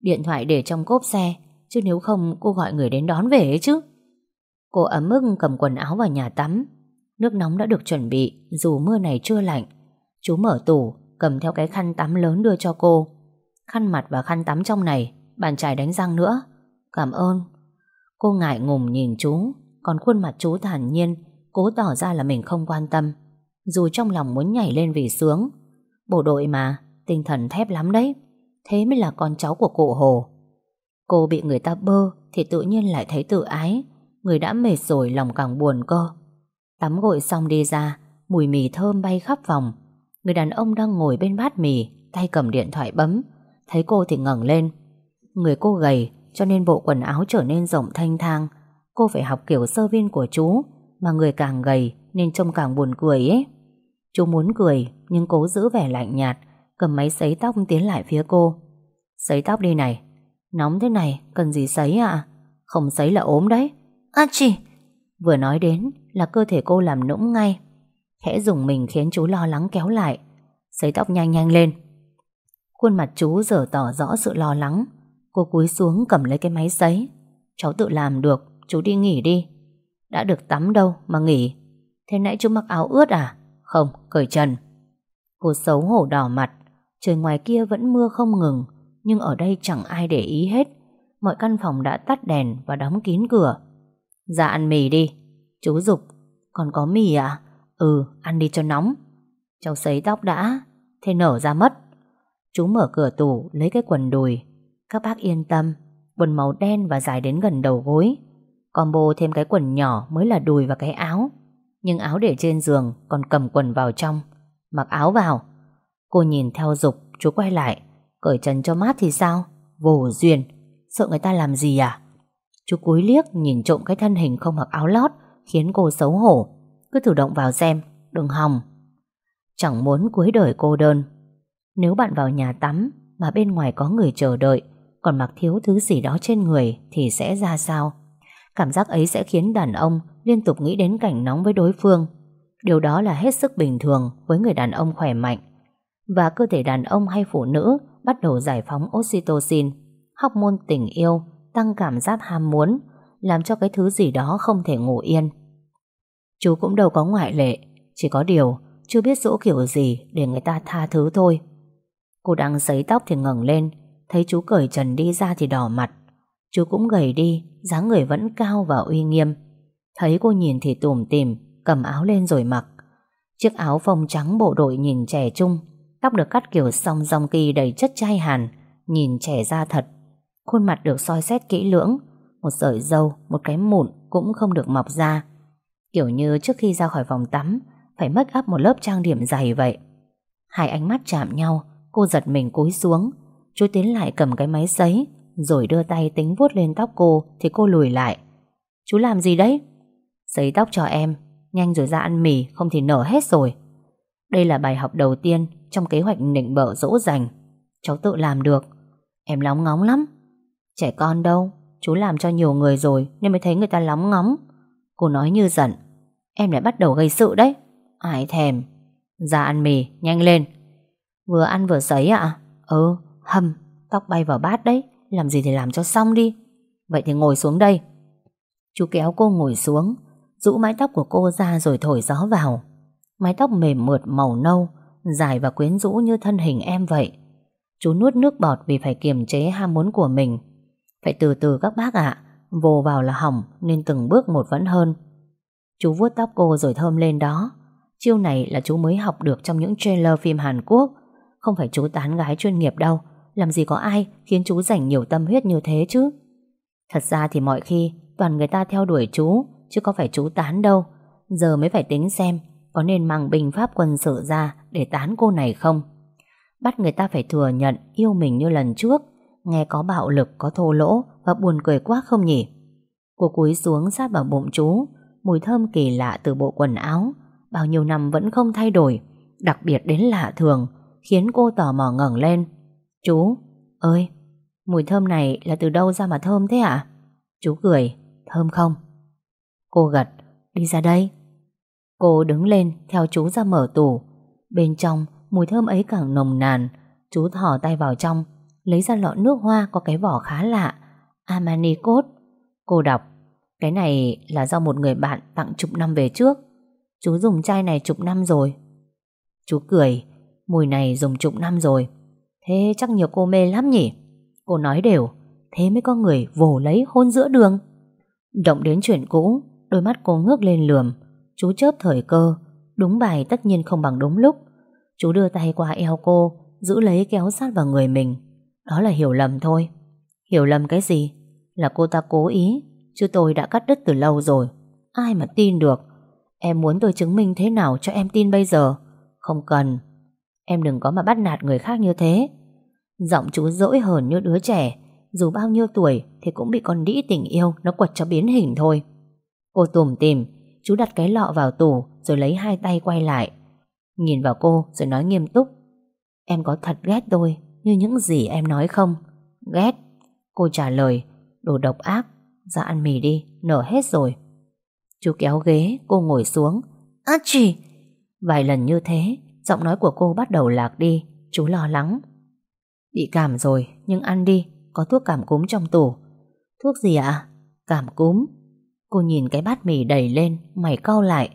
Điện thoại để trong cốp xe. Chứ nếu không cô gọi người đến đón về ấy chứ. Cô ấm ức cầm quần áo vào nhà tắm. Nước nóng đã được chuẩn bị dù mưa này chưa lạnh. Chú mở tủ, cầm theo cái khăn tắm lớn đưa cho cô. Khăn mặt và khăn tắm trong này, bàn chải đánh răng nữa. Cảm ơn. Cô ngại ngùng nhìn chú, còn khuôn mặt chú thản nhiên, cố tỏ ra là mình không quan tâm. Dù trong lòng muốn nhảy lên vì sướng. Bộ đội mà, tinh thần thép lắm đấy. Thế mới là con cháu của cụ Hồ. Cô bị người ta bơ thì tự nhiên lại thấy tự ái. Người đã mệt rồi lòng càng buồn cơ. Tắm gội xong đi ra, mùi mì thơm bay khắp phòng. Người đàn ông đang ngồi bên bát mì, tay cầm điện thoại bấm. Thấy cô thì ngẩng lên. Người cô gầy, cho nên bộ quần áo trở nên rộng thanh thang. Cô phải học kiểu sơ viên của chú, mà người càng gầy nên trông càng buồn cười ấy. Chú muốn cười, nhưng cố giữ vẻ lạnh nhạt, cầm máy sấy tóc tiến lại phía cô. Sấy tóc đi này. Nóng thế này, cần gì sấy ạ? Không sấy là ốm đấy. À chị! Vừa nói đến là cơ thể cô làm nũng ngay. Khẽ dùng mình khiến chú lo lắng kéo lại. Sấy tóc nhanh nhanh lên. Khuôn mặt chú giờ tỏ rõ sự lo lắng. Cô cúi xuống cầm lấy cái máy sấy. Cháu tự làm được, chú đi nghỉ đi. Đã được tắm đâu mà nghỉ. Thế nãy chú mặc áo ướt à? Không, cởi trần. Cô xấu hổ đỏ mặt. Trời ngoài kia vẫn mưa không ngừng, nhưng ở đây chẳng ai để ý hết. Mọi căn phòng đã tắt đèn và đóng kín cửa. Ra ăn mì đi. Chú Dục, còn có mì à? Ừ, ăn đi cho nóng. Cháu sấy tóc đã, thế nở ra mất. Chú mở cửa tủ, lấy cái quần đùi. Các bác yên tâm, quần màu đen và dài đến gần đầu gối. Combo thêm cái quần nhỏ mới là đùi và cái áo. Nhưng áo để trên giường, còn cầm quần vào trong. Mặc áo vào. Cô nhìn theo Dục, chú quay lại. Cởi trần cho mát thì sao? Vô duyên. Sợ người ta làm gì à? Chú cúi liếc nhìn trộm cái thân hình không mặc áo lót khiến cô xấu hổ. Cứ thử động vào xem, đừng hòng. Chẳng muốn cuối đời cô đơn. Nếu bạn vào nhà tắm mà bên ngoài có người chờ đợi còn mặc thiếu thứ gì đó trên người thì sẽ ra sao? Cảm giác ấy sẽ khiến đàn ông liên tục nghĩ đến cảnh nóng với đối phương. Điều đó là hết sức bình thường với người đàn ông khỏe mạnh. Và cơ thể đàn ông hay phụ nữ bắt đầu giải phóng oxytocin, hormone tình yêu, tăng cảm giác ham muốn, làm cho cái thứ gì đó không thể ngủ yên. Chú cũng đâu có ngoại lệ, chỉ có điều chưa biết dỗ kiểu gì để người ta tha thứ thôi. Cô đang sấy tóc thì ngẩng lên, thấy chú cởi trần đi ra thì đỏ mặt. Chú cũng gầy đi, dáng người vẫn cao và uy nghiêm. Thấy cô nhìn thì tủm tìm, cầm áo lên rồi mặc. Chiếc áo phông trắng bộ đội nhìn trẻ trung, tóc được cắt kiểu song rong kỳ đầy chất chai hàn, nhìn trẻ ra thật. Khuôn mặt được soi xét kỹ lưỡng, một sợi dâu, một cái mụn cũng không được mọc ra. Kiểu như trước khi ra khỏi phòng tắm, phải mất áp một lớp trang điểm dày vậy. Hai ánh mắt chạm nhau, cô giật mình cúi xuống. Chú tiến lại cầm cái máy sấy, rồi đưa tay tính vuốt lên tóc cô thì cô lùi lại. Chú làm gì đấy? Sấy tóc cho em, nhanh rồi ra ăn mì, không thì nở hết rồi. Đây là bài học đầu tiên trong kế hoạch nịnh bợ dỗ dành. Cháu tự làm được. Em lóng ngóng lắm. Trẻ con đâu, chú làm cho nhiều người rồi nên mới thấy người ta lóng ngóng. Cô nói như giận. Em lại bắt đầu gây sự đấy. Ai thèm. Ra ăn mì, nhanh lên. Vừa ăn vừa sấy ạ? À? Ừ, hầm, tóc bay vào bát đấy. Làm gì thì làm cho xong đi. Vậy thì ngồi xuống đây. Chú kéo cô ngồi xuống, rũ mái tóc của cô ra rồi thổi gió vào. Mái tóc mềm mượt màu nâu, dài và quyến rũ như thân hình em vậy. Chú nuốt nước bọt vì phải kiềm chế ham muốn của mình. Phải từ từ các bác ạ, vồ vào là hỏng nên từng bước một vẫn hơn. Chú vuốt tóc cô rồi thơm lên đó. Chiêu này là chú mới học được trong những trailer phim Hàn Quốc. Không phải chú tán gái chuyên nghiệp đâu. Làm gì có ai khiến chú dành nhiều tâm huyết như thế chứ. Thật ra thì mọi khi Toàn người ta theo đuổi chú Chứ có phải chú tán đâu. Giờ mới phải tính xem Có nên mang binh pháp quân sự ra Để tán cô này không. Bắt người ta phải thừa nhận yêu mình như lần trước. Nghe có bạo lực, có thô lỗ Và buồn cười quá không nhỉ? Cô cúi xuống sát vào bụng chú. Mùi thơm kỳ lạ từ bộ quần áo. Bao nhiêu năm vẫn không thay đổi. Đặc biệt đến lạ thường Khiến cô tò mò ngẩng lên. Chú, ơi Mùi thơm này là từ đâu ra mà thơm thế ạ? Chú cười Thơm không? Cô gật, Đi ra đây. Cô đứng lên, theo chú ra mở tủ. Bên trong, mùi thơm ấy càng nồng nàn. Chú thỏ tay vào trong, Lấy ra lọ nước hoa có cái vỏ khá lạ. Armani Code Cô đọc, Cái này là do một người bạn tặng chục năm về trước. Chú dùng chai này chục năm rồi. Chú cười, Mùi này dùng chục năm rồi. Thế chắc nhiều cô mê lắm nhỉ? Cô nói đều, Thế mới có người vồ lấy hôn giữa đường. Động đến chuyện cũ Đôi mắt cô ngước lên lườm. Chú chớp thời cơ. Đúng bài tất nhiên không bằng đúng lúc. Chú đưa tay qua eo cô, Giữ lấy kéo sát vào người mình. Đó là hiểu lầm thôi. Hiểu lầm cái gì? Là cô ta cố ý, Chứ tôi đã cắt đứt từ lâu rồi. Ai mà tin được? Em muốn tôi chứng minh thế nào cho em tin bây giờ? Không cần. Em đừng có mà bắt nạt người khác như thế. Giọng chú dỗi hờn như đứa trẻ. Dù bao nhiêu tuổi Thì cũng bị con đĩ tình yêu Nó quật cho biến hình thôi. Cô tủm tìm Chú đặt cái lọ vào tủ, Rồi lấy hai tay quay lại. Nhìn vào cô, rồi nói nghiêm túc. Em có thật ghét tôi, Như những gì em nói không? Ghét? Cô trả lời, Đồ độc ác, Ra ăn mì đi, Nở hết rồi. Chú kéo ghế, Cô ngồi xuống. Á chì! Vài lần như thế, Giọng nói của cô bắt đầu lạc đi, Chú lo lắng. Bị cảm rồi, nhưng ăn đi, Có thuốc cảm cúm trong tủ. Thuốc gì ạ? Cảm cúm. Cô nhìn cái bát mì đầy lên, Mày cau lại.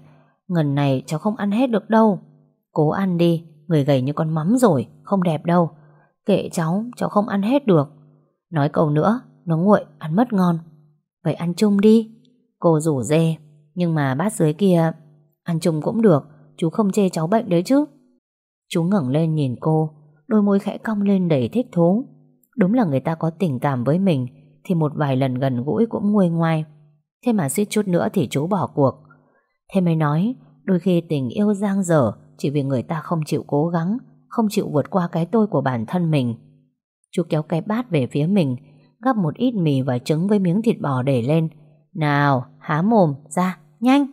Ngần này cháu không ăn hết được đâu. Cố ăn đi, Người gầy như con mắm rồi, Không đẹp đâu. Kệ cháu Cháu không ăn hết được. Nói câu nữa, Nó nguội, Ăn mất ngon. Vậy ăn chung đi. Cô rủ dê, Nhưng mà bát dưới kia, Ăn chung cũng được, Chú không chê cháu bệnh đấy chứ. Chú ngẩng lên nhìn cô, Đôi môi khẽ cong lên đầy thích thú. Đúng là người ta có tình cảm với mình, Thì một vài lần gần gũi cũng nguôi ngoai. Thế mà suýt chút nữa thì chú bỏ cuộc. Thế mới nói, Đôi khi tình yêu giang dở, Chỉ vì người ta không chịu cố gắng, Không chịu vượt qua cái tôi của bản thân mình. Chú kéo cái bát về phía mình, Gắp một ít mì và trứng với miếng thịt bò để lên. Nào, há mồm, ra, nhanh.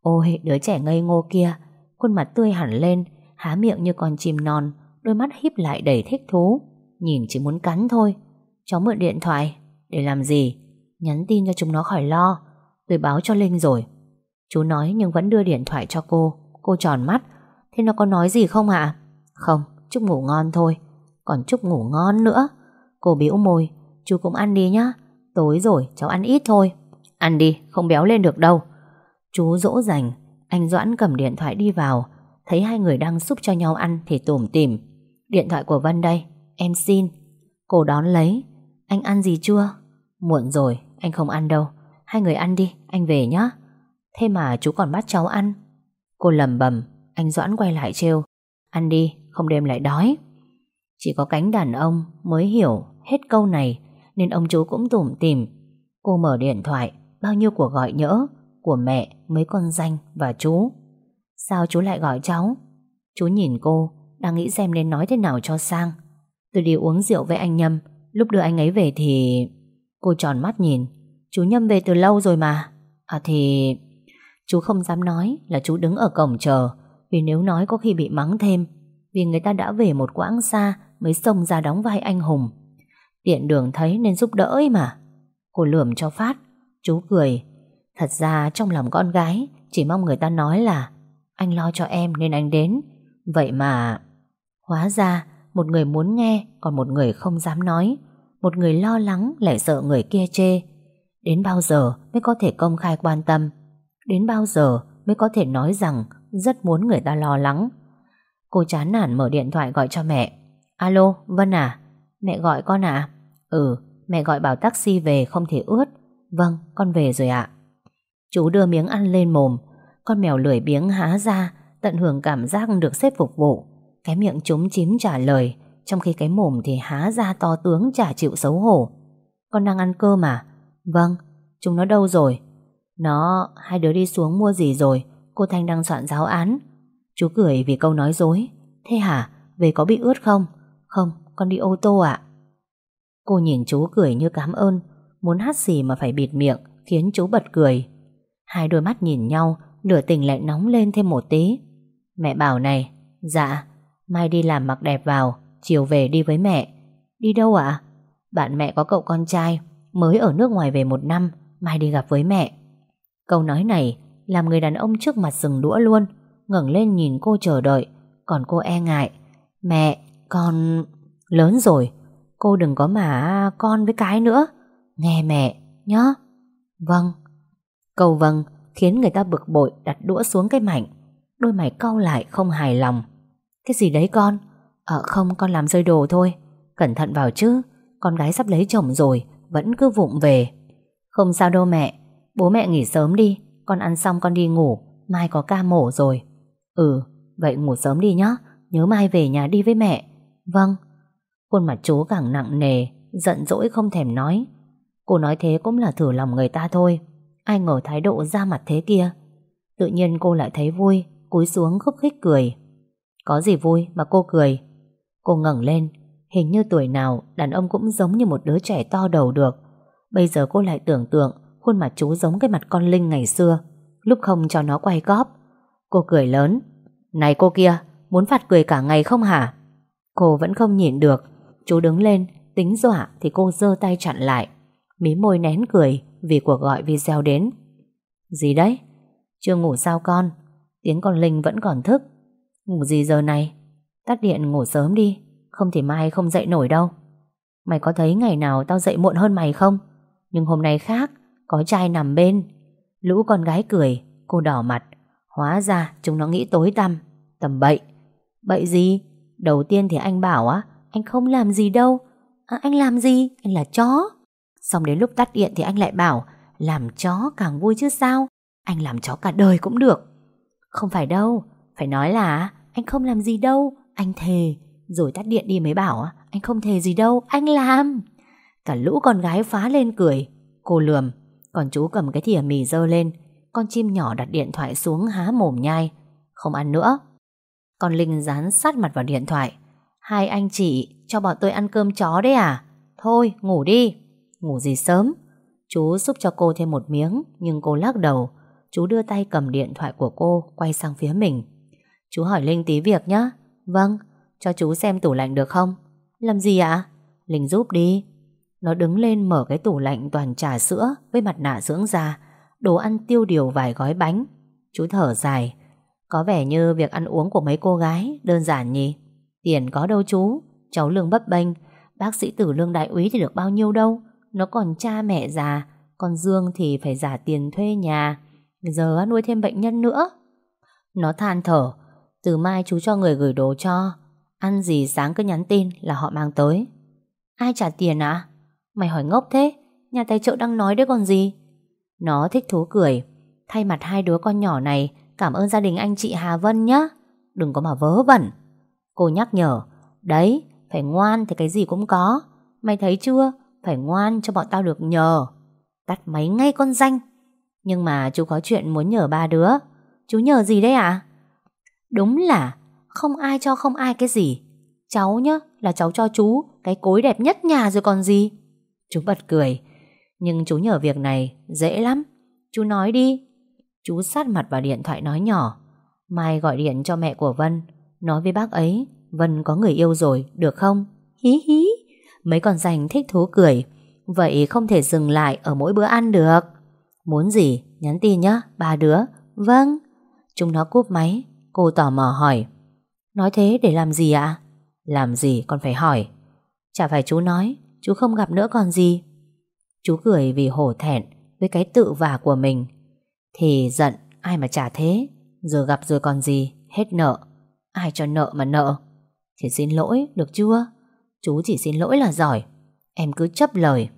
Ôi, đứa trẻ ngây ngô kia, Khuôn mặt tươi hẳn lên, Há miệng như con chim non, Đôi mắt híp lại đầy thích thú. Nhìn chỉ muốn cắn thôi. Cháu mượn điện thoại, Để làm gì? Nhắn tin cho chúng nó khỏi lo. Tôi báo cho Linh rồi. Chú nói nhưng vẫn đưa điện thoại cho cô. Cô tròn mắt. Thế nó có nói gì không ạ? Không, chúc ngủ ngon thôi. Còn chúc ngủ ngon nữa. Cô bĩu môi. Chú cũng ăn đi nhá. Tối rồi cháu ăn ít thôi. Ăn đi, không béo lên được đâu. Chú dỗ dành. Anh Doãn cầm điện thoại đi vào. Thấy hai người đang xúc cho nhau ăn thì tủm tỉm. Điện thoại của Vân đây. Em xin. Cô đón lấy. Anh ăn gì chưa? Muộn rồi anh không ăn đâu. Hai người ăn đi anh về nhé Thế mà chú còn bắt cháu ăn. Cô lầm bầm Anh Doãn quay lại trêu. Ăn đi không đêm lại đói. Chỉ có cánh đàn ông mới hiểu hết câu này Nên ông chú cũng tủm tỉm. Cô mở điện thoại Bao nhiêu cuộc gọi nhỡ Của mẹ, mấy con danh và chú. Sao chú lại gọi cháu? Chú nhìn cô Đang nghĩ xem nên nói thế nào cho sang. Tôi đi uống rượu với anh Nhâm Lúc đưa anh ấy về thì Cô tròn mắt nhìn. Chú Nhâm về từ lâu rồi mà. À thì, Chú không dám nói là chú đứng ở cổng chờ, Vì nếu nói có khi bị mắng thêm, Vì người ta đã về một quãng xa Mới xông ra đóng vai anh hùng. Tiện đường thấy nên giúp đỡ ấy mà. Cô lườm cho phát. Chú cười. Thật ra trong lòng con gái, Chỉ mong người ta nói là, Anh lo cho em nên anh đến. Vậy mà, Hóa ra một người muốn nghe, Còn một người không dám nói. Một người lo lắng lại sợ người kia chê. Đến bao giờ mới có thể công khai quan tâm? Đến bao giờ mới có thể nói rằng Rất muốn người ta lo lắng? Cô chán nản mở điện thoại gọi cho mẹ. Alo, Vân à? Mẹ gọi con à? Ừ mẹ gọi bảo taxi về không thể ướt. Vâng con về rồi ạ. Chú đưa miếng ăn lên mồm. Con mèo lười biếng há ra, Tận hưởng cảm giác được xếp phục vụ. Cái miệng chúng chím trả lời. Trong khi cái mồm thì há ra to tướng chả chịu xấu hổ Con đang ăn cơm à Vâng Chúng nó đâu rồi? Nó, hai đứa đi xuống mua gì rồi? Cô Thanh đang soạn giáo án. Chú cười vì câu nói dối. Thế hả? Về có bị ướt không? Không, con đi ô tô ạ. Cô nhìn chú cười như cảm ơn, muốn hát gì mà phải bịt miệng, khiến chú bật cười. Hai đôi mắt nhìn nhau, lửa tình lại nóng lên thêm một tí. Mẹ bảo này, dạ, mai đi làm mặc đẹp vào, chiều về đi với mẹ. Đi đâu ạ? Bạn mẹ có cậu con trai, mới ở nước ngoài về một năm, mai đi gặp với mẹ. Câu nói này làm người đàn ông trước mặt dừng đũa luôn, ngẩng lên nhìn cô chờ đợi, còn cô e ngại. Mẹ, con... Lớn rồi, cô đừng có mà con với cái nữa. Nghe mẹ, nhá. Vâng. Câu vâng khiến người ta bực bội đặt đũa xuống cái mảnh. Đôi mày cau lại không hài lòng. Cái gì đấy con? Ờ không, con làm rơi đồ thôi. Cẩn thận vào chứ. Con gái sắp lấy chồng rồi, vẫn cứ vụng về. Không sao đâu mẹ. Bố mẹ nghỉ sớm đi. Con ăn xong con đi ngủ. Mai có ca mổ rồi. Ừ, vậy ngủ sớm đi nhá. Nhớ mai về nhà đi với mẹ. Vâng. Khuôn mặt chú càng nặng nề, giận dỗi không thèm nói. Cô nói thế cũng là thử lòng người ta thôi. Ai ngờ thái độ ra mặt thế kia. Tự nhiên cô lại thấy vui, cúi xuống khúc khích cười. Có gì vui mà cô cười? Cô ngẩng lên, hình như tuổi nào đàn ông cũng giống như một đứa trẻ to đầu được. Bây giờ cô lại tưởng tượng khuôn mặt chú giống cái mặt con Linh ngày xưa, lúc không cho nó quay góp. Cô cười lớn. Này cô kia, muốn phạt cười cả ngày không hả? Cô vẫn không nhịn được. Chú đứng lên, tính dọa thì cô giơ tay chặn lại. Mí môi nén cười vì cuộc gọi video đến. Gì đấy? Chưa ngủ sao con? Tiếng con Linh vẫn còn thức. Ngủ gì giờ này? Tắt điện ngủ sớm đi, không thì mai không dậy nổi đâu. Mày có thấy ngày nào tao dậy muộn hơn mày không? Nhưng hôm nay khác, có trai nằm bên. Lũ con gái cười, cô đỏ mặt. Hóa ra chúng nó nghĩ tối tăm, tầm bậy. Bậy gì? Đầu tiên thì anh bảo á, anh không làm gì đâu. À, anh làm gì? Anh là chó. Xong đến lúc tắt điện thì anh lại bảo làm chó càng vui chứ sao. Anh làm chó cả đời cũng được. Không phải đâu, phải nói là anh không làm gì đâu, anh thề. Rồi tắt điện đi mới bảo anh không thề gì đâu, anh làm. Cả lũ con gái phá lên cười. Cô lườm, còn chú cầm cái thìa mì dơ lên. Con chim nhỏ đặt điện thoại xuống há mồm nhai. Không ăn nữa. Con Linh dán sát mặt vào điện thoại. Hai anh chị cho bọn tôi ăn cơm chó đấy à? Thôi, ngủ đi. Ngủ gì sớm? Chú xúc cho cô thêm một miếng, nhưng cô lắc đầu. Chú đưa tay cầm điện thoại của cô, quay sang phía mình. Chú hỏi Linh tí việc nhé. Vâng, cho chú xem tủ lạnh được không? Làm gì ạ? Linh giúp đi. Nó đứng lên mở cái tủ lạnh toàn trà sữa với mặt nạ dưỡng da, đồ ăn tiêu điều vài gói bánh. Chú thở dài. Có vẻ như việc ăn uống của mấy cô gái đơn giản nhỉ? Tiền có đâu chú, cháu lương bấp bênh, bác sĩ tử lương đại úy thì được bao nhiêu đâu. Nó còn cha mẹ già, còn Dương thì phải giả tiền thuê nhà, giờ nuôi thêm bệnh nhân nữa. Nó than thở, từ mai chú cho người gửi đồ cho, ăn gì sáng cứ nhắn tin là họ mang tới. Ai trả tiền à? Mày hỏi ngốc thế, nhà tài trợ đang nói đấy còn gì? Nó thích thú cười, thay mặt hai đứa con nhỏ này cảm ơn gia đình anh chị Hà Vân nhé. Đừng có mà vớ vẩn. Cô nhắc nhở, đấy, phải ngoan thì cái gì cũng có. Mày thấy chưa? Phải ngoan cho bọn tao được nhờ. Tắt máy ngay con danh. Nhưng mà chú có chuyện muốn nhờ ba đứa. Chú nhờ gì đấy ạ? Đúng là không ai cho không ai cái gì. Cháu nhá, là cháu cho chú cái cối đẹp nhất nhà rồi còn gì. Chú bật cười. Nhưng chú nhờ việc này dễ lắm. Chú nói đi. Chú sát mặt vào điện thoại nói nhỏ. Mai gọi điện cho mẹ của Vân. Nói với bác ấy, Vân có người yêu rồi, được không? Hí hí. Mấy con rành thích thú cười. Vậy không thể dừng lại ở mỗi bữa ăn được. Muốn gì? Nhắn tin nhá, ba đứa. Vâng. Chúng nó cúp máy. Cô tò mò hỏi. Nói thế để làm gì ạ? Làm gì con phải hỏi. Chả phải chú nói, chú không gặp nữa còn gì. Chú cười vì hổ thẹn với cái tự vả của mình. Thì giận, ai mà trả thế. Giờ gặp rồi còn gì, hết nợ. Ai cho nợ mà nợ. Thì xin lỗi, được chưa? Chú chỉ xin lỗi là giỏi Em cứ chấp lời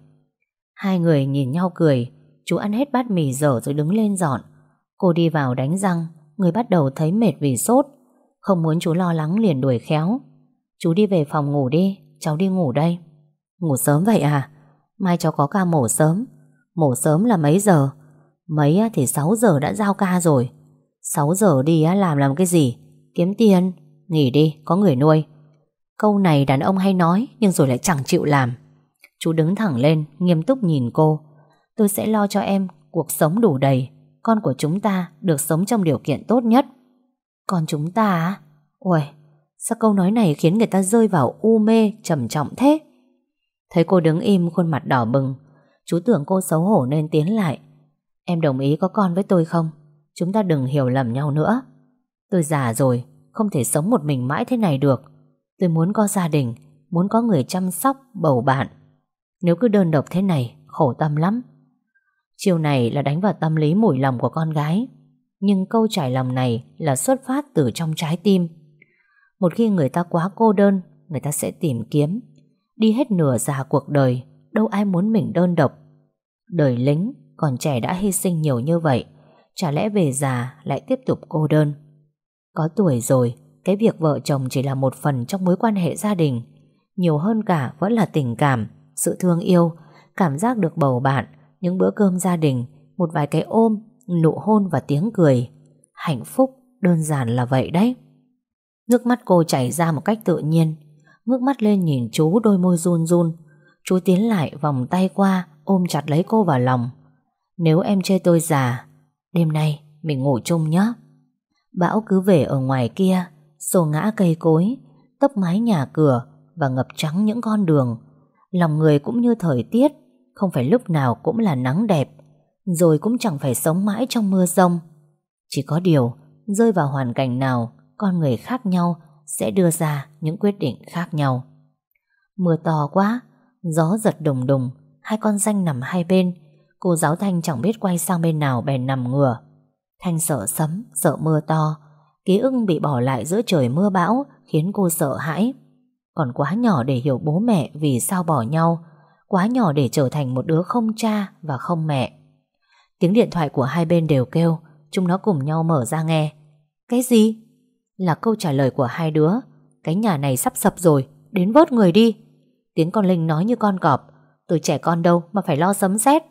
Hai người nhìn nhau cười Chú ăn hết bát mì dở rồi đứng lên dọn Cô đi vào đánh răng Người bắt đầu thấy mệt vì sốt. Không muốn chú lo lắng liền đuổi khéo. Chú đi về phòng ngủ đi, Cháu đi ngủ đây. Ngủ sớm vậy à? Mai cháu có ca mổ sớm. Mổ sớm là mấy giờ? Mấy thì 6 giờ đã giao ca rồi. 6 giờ đi làm làm cái gì? Kiếm tiền, Nghỉ đi, có người nuôi. Câu này đàn ông hay nói, Nhưng rồi lại chẳng chịu làm. Chú đứng thẳng lên, nghiêm túc nhìn cô. Tôi sẽ lo cho em, cuộc sống đủ đầy. Con của chúng ta được sống trong điều kiện tốt nhất. Còn chúng ta á? Ôi Sao câu nói này khiến người ta rơi vào u mê trầm trọng thế? Thấy cô đứng im khuôn mặt đỏ bừng. Chú tưởng cô xấu hổ nên tiến lại. Em đồng ý có con với tôi không? Chúng ta đừng hiểu lầm nhau nữa. Tôi già rồi Không thể sống một mình mãi thế này được. Tôi muốn có gia đình Muốn có người chăm sóc, bầu bạn. Nếu cứ đơn độc thế này Khổ tâm lắm. Chiều này là đánh vào tâm lý mủi lòng của con gái. Nhưng câu trải lòng này Là xuất phát từ trong trái tim. Một khi người ta quá cô đơn, Người ta sẽ tìm kiếm. Đi hết nửa già cuộc đời, Đâu ai muốn mình đơn độc. Đời lính, còn trẻ đã hy sinh nhiều như vậy, Chả lẽ về già lại tiếp tục cô đơn? Có tuổi rồi, Cái việc vợ chồng chỉ là một phần Trong mối quan hệ gia đình. Nhiều hơn cả vẫn là tình cảm, Sự thương yêu, Cảm giác được bầu bạn những bữa cơm gia đình, Một vài cái ôm, Nụ hôn và tiếng cười. Hạnh phúc đơn giản là vậy đấy. Nước mắt cô chảy ra một cách tự nhiên. Ngước mắt lên nhìn chú đôi môi run run. Chú tiến lại vòng tay qua, Ôm chặt lấy cô vào lòng. Nếu em chê tôi già, Đêm nay mình ngủ chung nhé. Bão cứ về ở ngoài kia sổ ngã cây cối Tốc mái nhà cửa Và ngập trắng những con đường. Lòng người cũng như thời tiết không phải lúc nào cũng là nắng đẹp, Rồi cũng chẳng phải sống mãi trong mưa rông. Chỉ có điều, Rơi vào hoàn cảnh nào, Con người khác nhau Sẽ đưa ra những quyết định khác nhau. Mưa to quá, Gió giật đùng đùng, Hai con danh nằm hai bên, Cô giáo Thanh chẳng biết quay sang bên nào bèn nằm ngửa. Thanh sợ sấm, Sợ mưa to, Ký ức bị bỏ lại giữa trời mưa bão Khiến cô sợ hãi. Còn quá nhỏ để hiểu bố mẹ vì sao bỏ nhau Quá nhỏ để trở thành một đứa không cha và không mẹ. Tiếng điện thoại của hai bên đều kêu Chúng nó cùng nhau mở ra nghe. Cái gì? Là câu trả lời của hai đứa. Cái nhà này sắp sập rồi Đến vớt người đi. Tiếng con Linh nói như con cọp. Tôi trẻ con đâu mà phải lo sấm sét?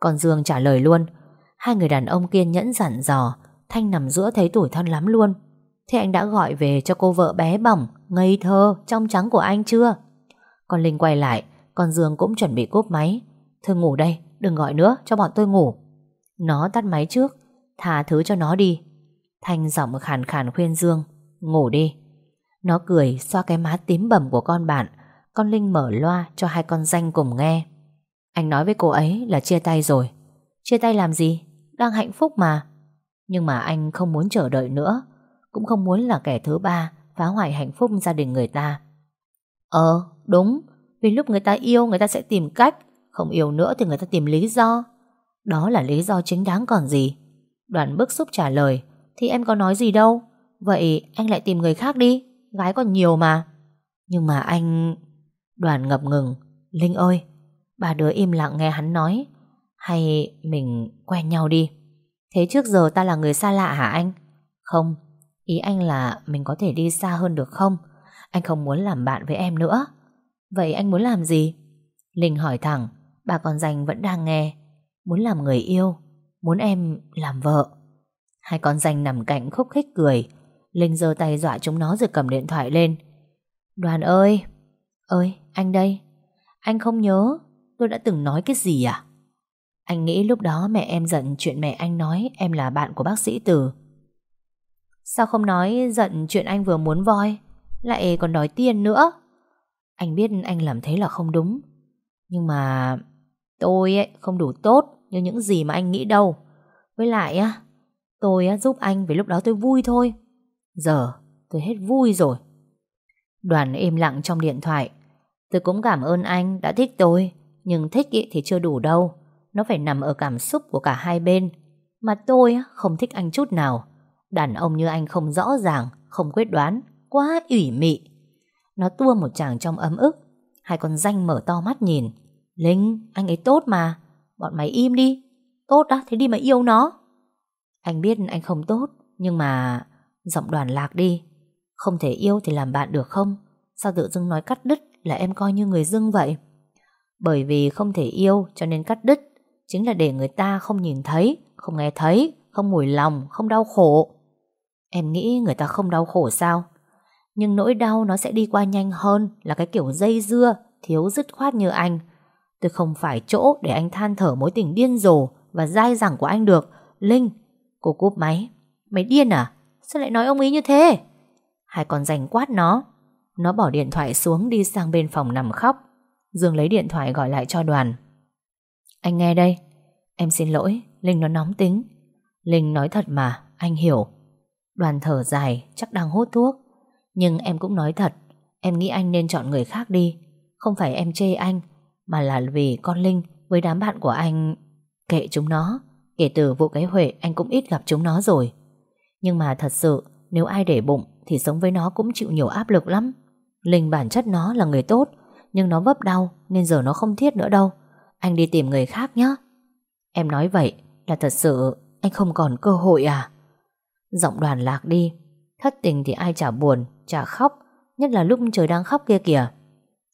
Con Dương trả lời luôn. Hai người đàn ông kiên nhẫn dặn dò. Thanh nằm giữa thấy tủi thân lắm luôn. Thế anh đã gọi về cho cô vợ bé bỏng Ngây thơ, trong trắng của anh chưa? Con Linh quay lại. Con Dương cũng chuẩn bị cúp máy Thôi ngủ đây, đừng gọi nữa cho bọn tôi ngủ Nó tắt máy trước Thả thứ cho nó đi Thanh giọng khàn khàn khuyên Dương Ngủ đi Nó cười xoa cái má tím bầm của con bạn con Linh mở loa cho hai con danh cùng nghe. Anh nói với cô ấy là chia tay rồi. Chia tay làm gì? Đang hạnh phúc mà. Nhưng mà anh không muốn chờ đợi nữa. Cũng không muốn là kẻ thứ ba phá hoại hạnh phúc gia đình người ta. Ờ, đúng. Vì lúc người ta yêu, người ta sẽ tìm cách. Không yêu nữa thì người ta tìm lý do. Đó là lý do chính đáng còn gì. Đoàn bức xúc trả lời. Thì em có nói gì đâu. Vậy anh lại tìm người khác đi. Gái còn nhiều mà. Nhưng mà anh... Đoàn ngập ngừng Linh ơi, Ba đứa im lặng nghe hắn nói Hay mình quen nhau đi Thế trước giờ ta là người xa lạ hả anh Không Ý anh là mình có thể đi xa hơn được không Anh không muốn làm bạn với em nữa Vậy anh muốn làm gì Linh hỏi thẳng Bà con danh vẫn đang nghe Muốn làm người yêu Muốn em làm vợ Hai con danh nằm cạnh khúc khích cười Linh giơ tay dọa chúng nó rồi cầm điện thoại lên Đoàn ơi Ơi, anh đây. Anh không nhớ tôi đã từng nói cái gì à? Anh nghĩ lúc đó mẹ em giận chuyện mẹ anh nói em là bạn của bác sĩ Từ. Sao không nói giận chuyện anh vừa muốn voi, lại còn đòi tiền nữa? Anh biết anh làm thế là không đúng. Nhưng mà tôi ấy không đủ tốt như những gì mà anh nghĩ đâu. Với lại á, tôi á, giúp anh vì lúc đó tôi vui thôi. Giờ tôi hết vui rồi. Đoàn im lặng trong điện thoại Tôi cũng cảm ơn anh đã thích tôi Nhưng thích ý thì chưa đủ đâu Nó phải nằm ở cảm xúc của cả hai bên Mà tôi không thích anh chút nào Đàn ông như anh không rõ ràng Không quyết đoán Quá ủy mị nó tua một chàng trong ấm ức. Hai con danh mở to mắt nhìn. Linh, anh ấy tốt mà. Bọn mày im đi. Tốt á, thế đi mà yêu nó. Anh biết anh không tốt Nhưng mà Giọng đoàn lạc đi. Không thể yêu thì làm bạn được không? Sao tự dưng nói cắt đứt là em coi như người dưng vậy? Bởi vì không thể yêu cho nên cắt đứt. Chính là để người ta không nhìn thấy Không nghe thấy Không mùi lòng Không đau khổ. Em nghĩ người ta không đau khổ sao? Nhưng nỗi đau nó sẽ đi qua nhanh hơn Là cái kiểu dây dưa, Thiếu dứt khoát như anh. Tôi không phải chỗ để anh than thở mối tình điên rồ Và dai dẳng của anh được. Linh, Cô cúp máy. Mày điên à? Sao lại nói ông ý như thế? Hai con rành quát nó. Nó bỏ điện thoại xuống đi sang bên phòng nằm khóc. Dương lấy điện thoại gọi lại cho đoàn. Anh nghe đây. Em xin lỗi, Linh nó nóng tính. Linh nói thật mà, Anh hiểu. Đoàn thở dài, chắc đang hút thuốc. Nhưng em cũng nói thật Em nghĩ anh nên chọn người khác đi. Không phải em chê anh Mà là vì con Linh với đám bạn của anh Kệ chúng nó. Kể từ vụ cái Huệ anh cũng ít gặp chúng nó rồi. Nhưng mà thật sự Nếu ai để bụng Thì sống với nó cũng chịu nhiều áp lực lắm. Linh bản chất nó là người tốt Nhưng nó vấp đau Nên giờ nó không thiết nữa đâu. Anh đi tìm người khác nhé Em nói vậy là thật sự Anh không còn cơ hội à. Giọng đoàn lạc đi. Thất tình thì ai chả buồn, chả khóc, Nhất là lúc trời đang khóc kia kìa.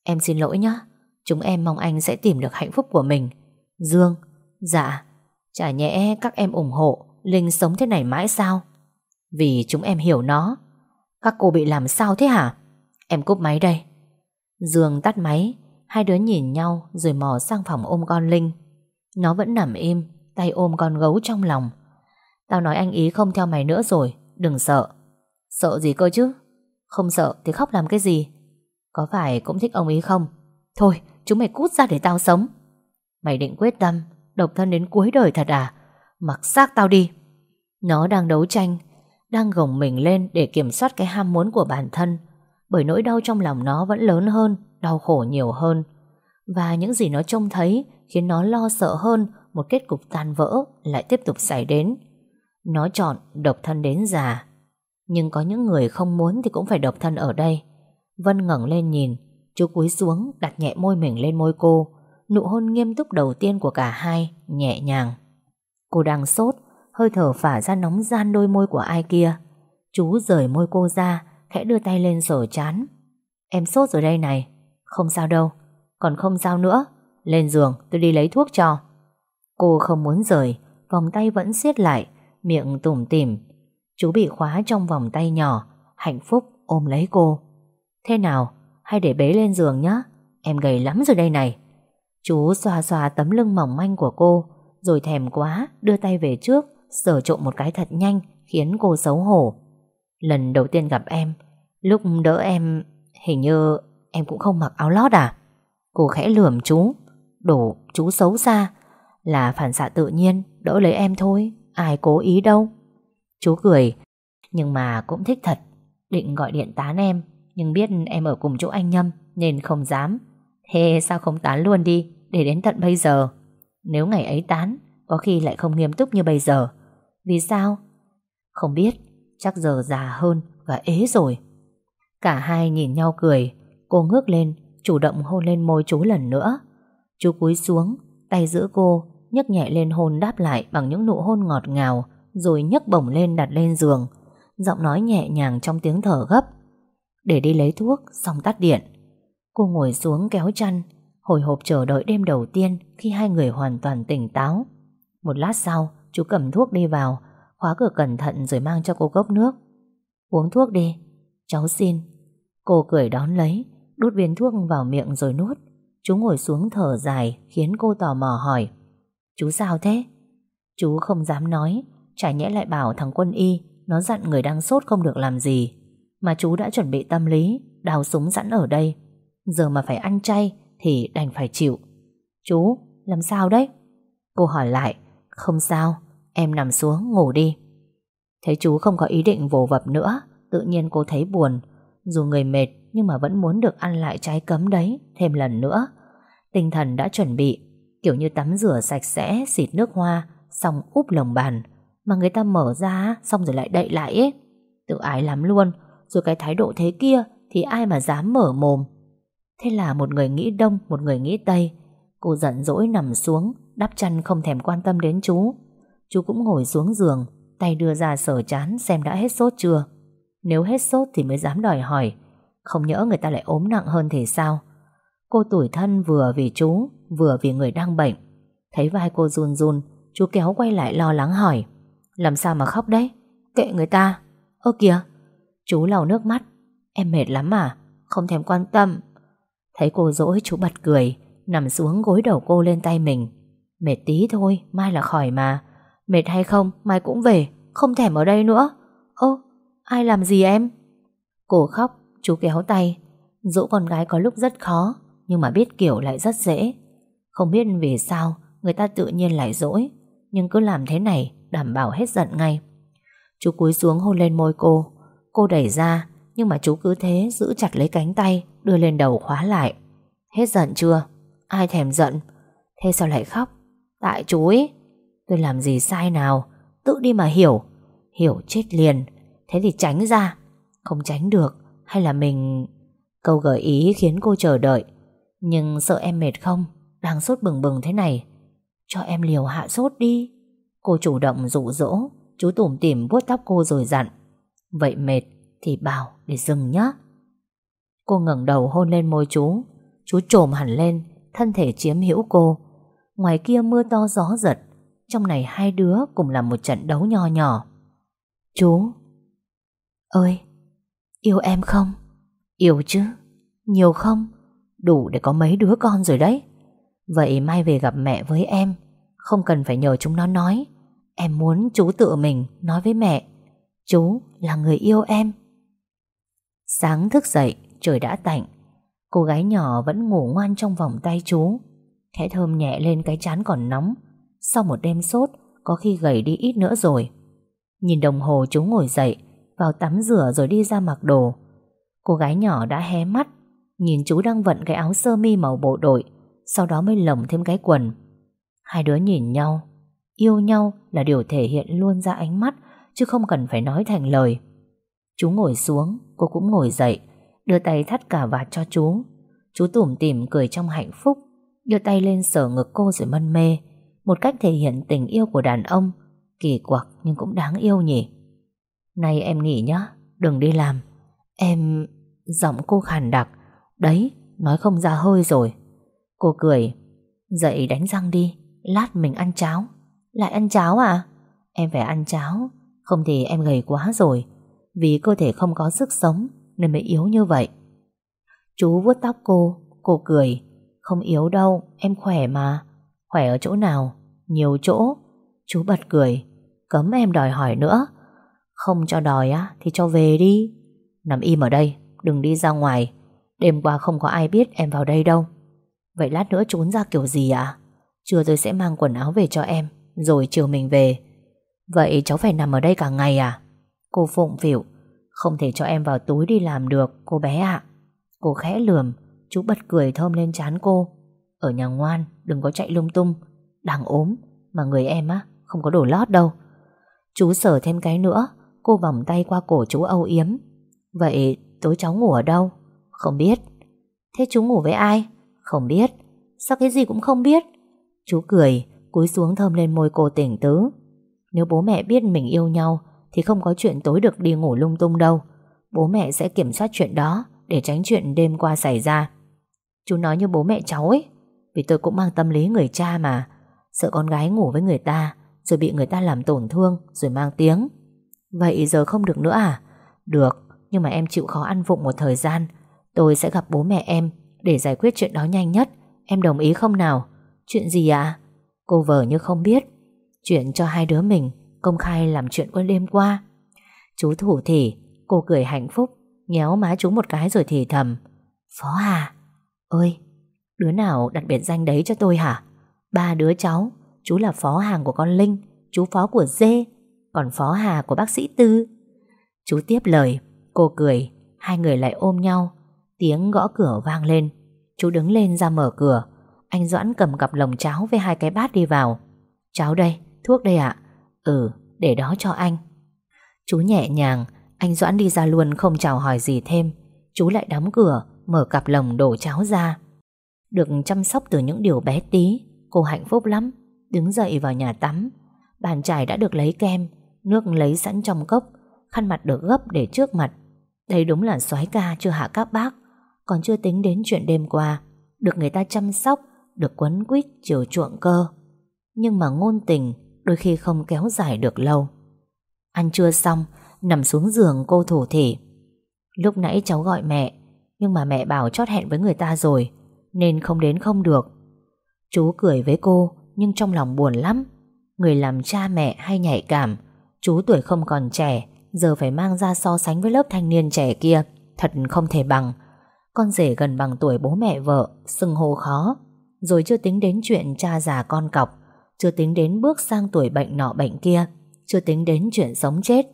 Em xin lỗi nhá, Chúng em mong anh sẽ tìm được hạnh phúc của mình. Dương Dạ Chả nhẽ các em ủng hộ, Linh sống thế này mãi sao? Vì chúng em hiểu nó. Các cô bị làm sao thế hả? Em cúp máy đây. Dương tắt máy, Hai đứa nhìn nhau rồi mò sang phòng ôm con Linh. Nó vẫn nằm im, Tay ôm con gấu trong lòng. Tao nói anh ý không theo mày nữa rồi, Đừng sợ. Sợ gì cơ chứ? Không sợ, thì khóc làm cái gì? Có phải cũng thích ông ý không? Thôi, chúng mày cút ra để tao sống. Mày định quyết tâm, Độc thân đến cuối đời thật à? Mặc xác tao đi. Nó đang đấu tranh, Đang gồng mình lên để kiểm soát cái ham muốn của bản thân, Bởi nỗi đau trong lòng nó vẫn lớn hơn, Đau khổ nhiều hơn. Và những gì nó trông thấy Khiến nó lo sợ hơn Một kết cục tan vỡ lại tiếp tục xảy đến. Nó chọn độc thân đến già nhưng có những người không muốn Thì cũng phải độc thân ở đây. Vân ngẩng lên nhìn, Chú cúi xuống, đặt nhẹ môi mình lên môi cô. Nụ hôn nghiêm túc đầu tiên của cả hai, Nhẹ nhàng. Cô đang sốt, Hơi thở phả ra nóng gian đôi môi của ai kia. Chú rời môi cô ra, Khẽ đưa tay lên sổ chán. Em sốt rồi đây này. Không sao đâu. Còn không sao nữa. Lên giường, tôi đi lấy thuốc cho. Cô không muốn rời, Vòng tay vẫn siết lại, Miệng tủm tỉm. Chú bị khóa trong vòng tay nhỏ, Hạnh phúc ôm lấy cô. Thế nào, hay để bế lên giường nhé Em gầy lắm rồi đây này. Chú xoa xoa tấm lưng mỏng manh của cô, Rồi thèm quá Đưa tay về trước, Sờ trộm một cái thật nhanh, Khiến cô xấu hổ. Lần đầu tiên gặp em, Lúc đỡ em, Hình như em cũng không mặc áo lót à? Cô khẽ lườm chú, Đổ chú xấu xa, Là phản xạ tự nhiên, Đỡ lấy em thôi, Ai cố ý đâu. Chú cười. Nhưng mà cũng thích thật. Định gọi điện tán em, Nhưng biết em ở cùng chỗ anh Nhâm, Nên không dám. Thế sao không tán luôn đi, Để đến tận bây giờ? Nếu ngày ấy tán, Có khi lại không nghiêm túc như bây giờ. Vì sao? Không biết. Chắc giờ già hơn và ế rồi. Cả hai nhìn nhau cười. Cô ngước lên, Chủ động hôn lên môi chú lần nữa. Chú cúi xuống, Tay giữ cô, nhấc nhẹ lên hôn đáp lại Bằng những nụ hôn ngọt ngào. Rồi nhấc bổng lên đặt lên giường. Giọng nói nhẹ nhàng trong tiếng thở gấp. Để đi lấy thuốc, Xong tắt điện. Cô ngồi xuống kéo chăn, Hồi hộp chờ đợi đêm đầu tiên Khi hai người hoàn toàn tỉnh táo. Một lát sau, chú cầm thuốc đi vào, Khóa cửa cẩn thận rồi mang cho cô cốc nước. Uống thuốc đi, Cháu xin. Cô cười đón lấy, Đút viên thuốc vào miệng rồi nuốt. Chú ngồi xuống thở dài Khiến cô tò mò hỏi, Chú sao thế? Chú không dám nói Chả nhẽ lại bảo thằng quân y, Nó dặn người đang sốt không được làm gì. Mà chú đã chuẩn bị tâm lý, Đào súng sẵn ở đây. Giờ mà phải ăn chay Thì đành phải chịu. Chú, làm sao đấy? Cô hỏi lại, Không sao, em nằm xuống, ngủ đi. Thấy chú không có ý định vồ vập nữa, Tự nhiên cô thấy buồn. Dù người mệt nhưng mà vẫn muốn được ăn lại trái cấm đấy, Thêm lần nữa. Tinh thần đã chuẩn bị, Kiểu như tắm rửa sạch sẽ, Xịt nước hoa, Xong úp lồng bàn. Mà người ta mở ra Xong rồi lại đậy lại ấy. Tự ái lắm luôn. Rồi cái thái độ thế kia Thì ai mà dám mở mồm? Thế là một người nghĩ đông, Một người nghĩ tây. Cô giận dỗi nằm xuống, Đắp chăn không thèm quan tâm đến chú. Chú cũng ngồi xuống giường, Tay đưa ra sờ chán xem đã hết sốt chưa. Nếu hết sốt thì mới dám đòi hỏi. Không nhỡ người ta lại ốm nặng hơn thì sao? Cô tủi thân vừa vì chú, Vừa vì người đang bệnh. Thấy vai cô run run, Chú kéo quay lại lo lắng hỏi. Làm sao mà khóc đấy? Kệ người ta. Ơ kìa, Chú lau nước mắt. Em mệt lắm à? Không thèm quan tâm. Thấy cô dỗi, chú bật cười, Nằm xuống gối đầu cô lên tay mình. Mệt tí thôi, Mai là khỏi mà. Mệt hay không, Mai cũng về. Không thèm ở đây nữa. Ô ai làm gì em? Cô khóc, Chú kéo tay. Dỗ con gái có lúc rất khó, Nhưng mà biết kiểu lại rất dễ. Không biết vì sao, Người ta tự nhiên lại dỗi. Nhưng cứ làm thế này Đảm bảo hết giận ngay. Chú cúi xuống hôn lên môi cô. Cô đẩy ra, Nhưng mà chú cứ thế giữ chặt lấy cánh tay, Đưa lên đầu khóa lại. Hết giận chưa? Ai thèm giận? Thế sao lại khóc? Tại chú ấy Tôi làm gì sai nào? Tự đi mà hiểu. Hiểu chết liền. Thế thì tránh ra. Không tránh được. Hay là mình Câu gợi ý khiến cô chờ đợi. Nhưng sợ em mệt không? Đang sốt bừng bừng thế này. Cho em liều hạ sốt đi. Cô chủ động dụ dỗ, Chú tủm tỉm vuốt tóc cô rồi dặn, Vậy mệt thì bảo để dừng nhá. Cô ngẩng đầu hôn lên môi chú Chú trồm hẳn lên, Thân thể chiếm hữu cô. Ngoài kia mưa to gió giật, Trong này hai đứa cùng làm một trận đấu nho nhỏ. Chú, Ơi, Yêu em không? Yêu chứ, Nhiều không? Đủ để có mấy đứa con rồi đấy. Vậy mai về gặp mẹ với em, Không cần phải nhờ chúng nó nói. Em muốn chú tự mình nói với mẹ, Chú là người yêu em. Sáng thức dậy, Trời đã tạnh. Cô gái nhỏ vẫn ngủ ngoan trong vòng tay chú Khẽ thơm nhẹ lên cái chán còn nóng. Sau một đêm sốt, Có khi gầy đi ít nữa rồi. Nhìn đồng hồ chú ngồi dậy, Vào tắm rửa rồi đi ra mặc đồ. Cô gái nhỏ đã hé mắt, Nhìn chú đang vận cái áo sơ mi màu bộ đội, Sau đó mới lồng thêm cái quần. Hai đứa nhìn nhau Yêu nhau là điều thể hiện luôn ra ánh mắt Chứ không cần phải nói thành lời. Chú ngồi xuống Cô cũng ngồi dậy Đưa tay thắt cả vạt cho chú. Chú tủm tỉm cười trong hạnh phúc Đưa tay lên sờ ngực cô rồi mân mê. Một cách thể hiện tình yêu của đàn ông Kỳ quặc nhưng cũng đáng yêu nhỉ. Nay em nghỉ nhá Đừng đi làm. Em... Giọng cô khàn đặc. Đấy, nói không ra hơi rồi. Cô cười Dậy đánh răng đi Lát mình ăn cháo. Lại ăn cháo à? Em phải ăn cháo Không thì em gầy quá rồi. Vì cơ thể không có sức sống Nên mới yếu như vậy. Chú vuốt tóc cô Cô cười. Không yếu đâu, em khỏe mà. Khỏe ở chỗ nào? Nhiều chỗ. Chú bật cười. Cấm em đòi hỏi nữa. Không cho đòi á thì cho về đi. Nằm im ở đây Đừng đi ra ngoài. Đêm qua không có ai biết em vào đây đâu. Vậy lát nữa trốn ra kiểu gì ạ? À? Trưa tôi sẽ mang quần áo về cho em. Rồi chiều mình về. Vậy cháu phải nằm ở đây cả ngày à? Cô phụng phịu, Không thể cho em vào túi đi làm được, Cô bé ạ. Cô khẽ lườm, Chú bật cười thơm lên chán cô. Ở nhà ngoan, đừng có chạy lung tung. Đang ốm, Mà người em á, không có đồ lót đâu. Chú sở thêm cái nữa, Cô vòng tay qua cổ chú âu yếm. Vậy tối cháu ngủ ở đâu? Không biết. Thế chú ngủ với ai? Không biết. Sao cái gì cũng không biết? Chú cười Cúi xuống thơm lên môi cô tỉnh tứ. Nếu bố mẹ biết mình yêu nhau, Thì không có chuyện tối được đi ngủ lung tung đâu. Bố mẹ sẽ kiểm soát chuyện đó, Để tránh chuyện đêm qua xảy ra. Chú nói như bố mẹ cháu ấy, Vì tôi cũng mang tâm lý người cha mà. Sợ con gái ngủ với người ta, Rồi bị người ta làm tổn thương, Rồi mang tiếng. Vậy giờ không được nữa à? Được, Nhưng mà em chịu khó ăn vụng một thời gian. Tôi sẽ gặp bố mẹ em, Để giải quyết chuyện đó nhanh nhất. Em đồng ý không nào? Chuyện gì ạ? Cô vờ như không biết. Chuyện cho hai đứa mình Công khai làm chuyện qua đêm qua. Chú thủ thỉ Cô cười hạnh phúc, Nhéo má chú một cái rồi thì thầm. Phó Hà, Ơi, Đứa nào đặt biệt danh đấy cho tôi hả? Ba đứa cháu, Chú là phó hàng của con Linh, Chú phó của Dê, Còn phó Hà của bác sĩ Tư. Chú tiếp lời, Cô cười, Hai người lại ôm nhau. Tiếng gõ cửa vang lên. Chú đứng lên ra mở cửa. Anh Doãn cầm cặp lồng cháo với hai cái bát đi vào. Cháo đây, thuốc đây ạ. Ừ, để đó cho anh. Chú nhẹ nhàng Anh Doãn đi ra luôn không chào hỏi gì thêm. Chú lại đóng cửa Mở cặp lồng đổ cháo ra. Được chăm sóc từ những điều bé tí Cô hạnh phúc lắm. Đứng dậy vào nhà tắm. Bàn chải đã được lấy kem Nước lấy sẵn trong cốc Khăn mặt được gấp để trước mặt. Đây đúng là soái ca chưa hạ các bác Còn chưa tính đến chuyện đêm qua. Được người ta chăm sóc được quấn quýt chiều chuộng cơ. Nhưng mà ngôn tình Đôi khi không kéo dài được lâu. Ăn trưa xong, Nằm xuống giường cô thủ thỉ. Lúc nãy cháu gọi mẹ, Nhưng mà mẹ bảo chót hẹn với người ta rồi, Nên không đến không được. Chú cười với cô, Nhưng trong lòng buồn lắm. Người làm cha mẹ hay nhạy cảm, Chú tuổi không còn trẻ, Giờ phải mang ra so sánh với lớp thanh niên trẻ kia, Thật không thể bằng. Con rể gần bằng tuổi bố mẹ vợ sưng hô khó. Rồi chưa tính đến chuyện cha già con cọc, Chưa tính đến bước sang tuổi bệnh nọ bệnh kia, Chưa tính đến chuyện sống chết.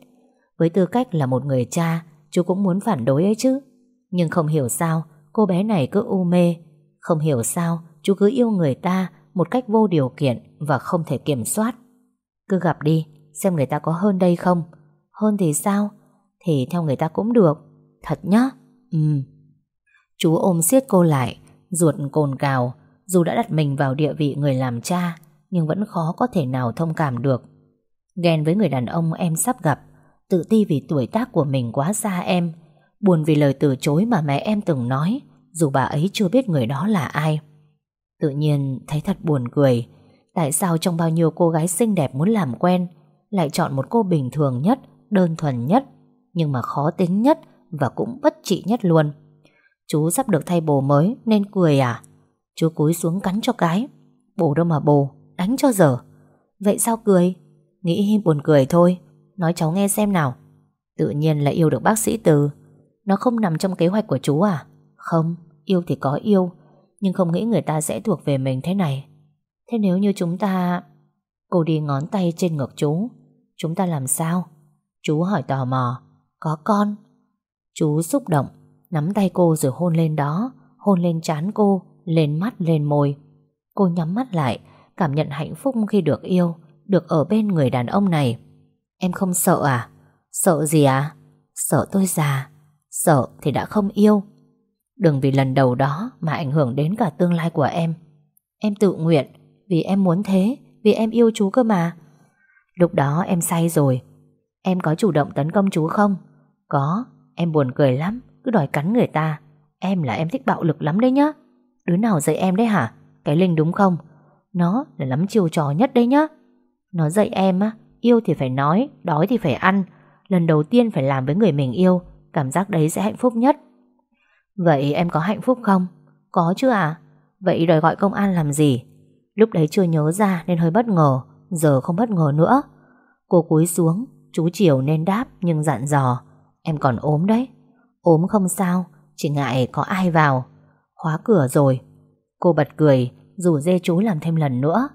Với tư cách là một người cha, Chú cũng muốn phản đối ấy chứ. Nhưng không hiểu sao, Cô bé này cứ u mê. Không hiểu sao, chú cứ yêu người ta Một cách vô điều kiện Và không thể kiểm soát. Cứ gặp đi, Xem người ta có hơn đây không. Hơn thì sao? Thì theo người ta cũng được. Thật nhá. Ừ Chú ôm siết cô lại, Ruột cồn cào dù đã đặt mình vào địa vị người làm cha, Nhưng vẫn khó có thể nào thông cảm được. Ghen với người đàn ông em sắp gặp, Tự ti vì tuổi tác của mình quá xa em, Buồn vì lời từ chối mà mẹ em từng nói, Dù bà ấy chưa biết người đó là ai. Tự nhiên thấy thật buồn cười, Tại sao trong bao nhiêu cô gái xinh đẹp muốn làm quen, Lại chọn một cô bình thường nhất, Đơn thuần nhất, Nhưng mà khó tính nhất Và cũng bất trị nhất luôn. Chú sắp được thay bồ mới nên cười à? Chú cúi xuống cắn cho cái. Bồ đâu mà bồ Đánh cho dở. Vậy sao cười? Nghĩ buồn cười thôi. Nói cháu nghe xem nào. Tự nhiên là yêu được bác sĩ Từ. Nó không nằm trong kế hoạch của chú à? Không, yêu thì có yêu Nhưng không nghĩ người ta sẽ thuộc về mình thế này. Thế nếu như chúng ta Cô đi ngón tay trên ngực chú Chúng ta làm sao? Chú hỏi tò mò. Có con. Chú xúc động Nắm tay cô rồi hôn lên đó Hôn lên trán cô. Lên mắt lên môi. Cô nhắm mắt lại Cảm nhận hạnh phúc khi được yêu Được ở bên người đàn ông này. Em không sợ à? Sợ gì à? Sợ tôi già. Sợ thì đã không yêu. Đừng vì lần đầu đó mà ảnh hưởng đến cả tương lai của em. Em tự nguyện Vì em muốn thế Vì em yêu chú cơ mà. Lúc đó em say rồi. Em có chủ động tấn công chú không? Có, em buồn cười lắm Cứ đòi cắn người ta. Em là em thích bạo lực lắm đấy nhá. Đứa nào dạy em đấy hả? Cái Linh đúng không? Nó là lắm chiều trò nhất đấy nhá Nó dạy em á Yêu thì phải nói, đói thì phải ăn Lần đầu tiên phải làm với người mình yêu Cảm giác đấy sẽ hạnh phúc nhất Vậy em có hạnh phúc không? Có chứ à? Vậy đòi gọi công an làm gì? Lúc đấy chưa nhớ ra nên hơi bất ngờ Giờ không bất ngờ nữa Cô cúi xuống Chú chiều nên đáp nhưng dặn dò Em còn ốm đấy Ốm không sao Chỉ ngại có ai vào Khóa cửa rồi. Cô bật cười Rủ dê chú làm thêm lần nữa.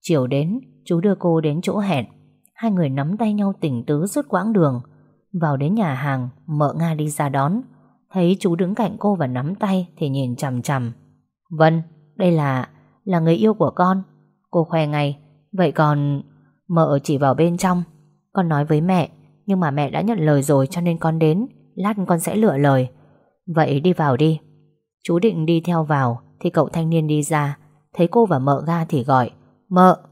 Chiều đến Chú đưa cô đến chỗ hẹn. Hai người nắm tay nhau tỉnh tứ suốt quãng đường. Vào đến nhà hàng Mợ Nga đi ra đón. Thấy chú đứng cạnh cô và nắm tay Thì nhìn chằm chằm. Vân, đây là Là người yêu của con. Cô khoe ngay Vậy còn Mợ chỉ vào bên trong. Con nói với mẹ Nhưng mà mẹ đã nhận lời rồi cho nên con đến Lát con sẽ lựa lời. Vậy đi vào đi. Chú định đi theo vào, Thì cậu thanh niên đi ra. Thấy cô và mợ ga thì gọi, Mợ.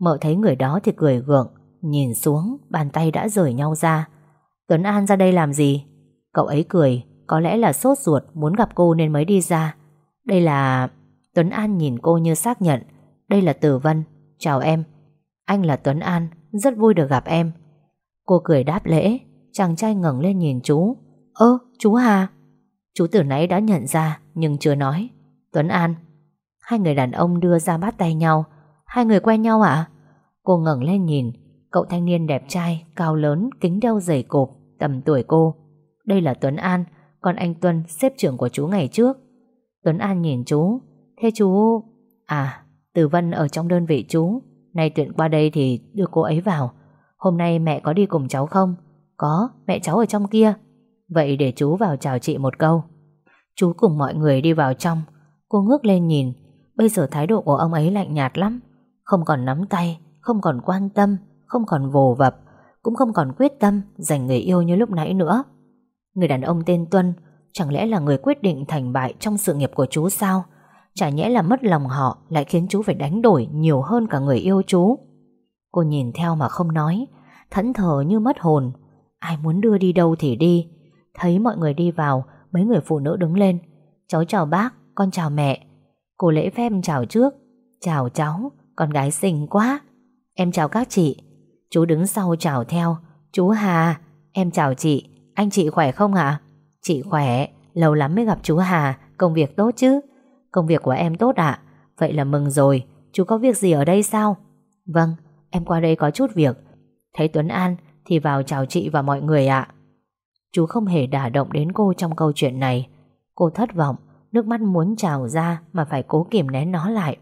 Mợ thấy người đó thì cười gượng, Nhìn xuống, Bàn tay đã rời nhau ra. Tuấn An ra đây làm gì? Cậu ấy cười, Có lẽ là sốt ruột, muốn gặp cô nên mới đi ra. Đây là... Tuấn An nhìn cô như xác nhận, Đây là Tử Vân. Chào em. Anh là Tuấn An, Rất vui được gặp em. Cô cười đáp lễ, Chàng trai ngẩng lên nhìn chú, Ơ, chú Hà. Chú từ nãy đã nhận ra nhưng chưa nói Tuấn An Hai người đàn ông đưa ra bắt tay nhau Hai người quen nhau à Cô ngẩng lên nhìn Cậu thanh niên đẹp trai, cao lớn, kính đeo giày cộp, tầm tuổi cô. Đây là Tuấn An, còn anh Tuân, xếp trưởng của chú ngày trước. Tuấn An nhìn chú, thế chú... À, Từ Vân ở trong đơn vị chú, nay tuyển qua đây thì đưa cô ấy vào. Hôm nay mẹ có đi cùng cháu không? Có, mẹ cháu ở trong kia. Vậy để chú vào chào chị một câu. Chú cùng mọi người đi vào trong. Cô ngước lên nhìn, bây giờ thái độ của ông ấy lạnh nhạt lắm. Không còn nắm tay, không còn quan tâm, không còn vồ vập, cũng không còn quyết tâm dành người yêu như lúc nãy nữa. Người đàn ông tên Tuân chẳng lẽ là người quyết định thành bại trong sự nghiệp của chú sao? Chả nhẽ là mất lòng họ lại khiến chú phải đánh đổi nhiều hơn cả người yêu chú. Cô nhìn theo mà không nói, thẫn thờ như mất hồn. Ai muốn đưa đi đâu thì đi. Thấy mọi người đi vào, mấy người phụ nữ đứng lên. Cháu chào bác, con chào mẹ. Cô lễ phép chào trước. Chào cháu, con gái xinh quá. Em chào các chị. Chú đứng sau chào theo. Chú Hà, em chào chị. Anh chị khỏe không ạ? Chị khỏe, lâu lắm mới gặp chú Hà. Công việc tốt chứ? Công việc của em tốt ạ. Vậy là mừng rồi. Chú có việc gì ở đây sao? Vâng, em qua đây có chút việc. Thấy Tuấn An thì vào chào chị và mọi người ạ. Chú không hề đả động đến cô trong câu chuyện này. Cô thất vọng, nước mắt muốn trào ra mà phải cố kìm nén nó lại.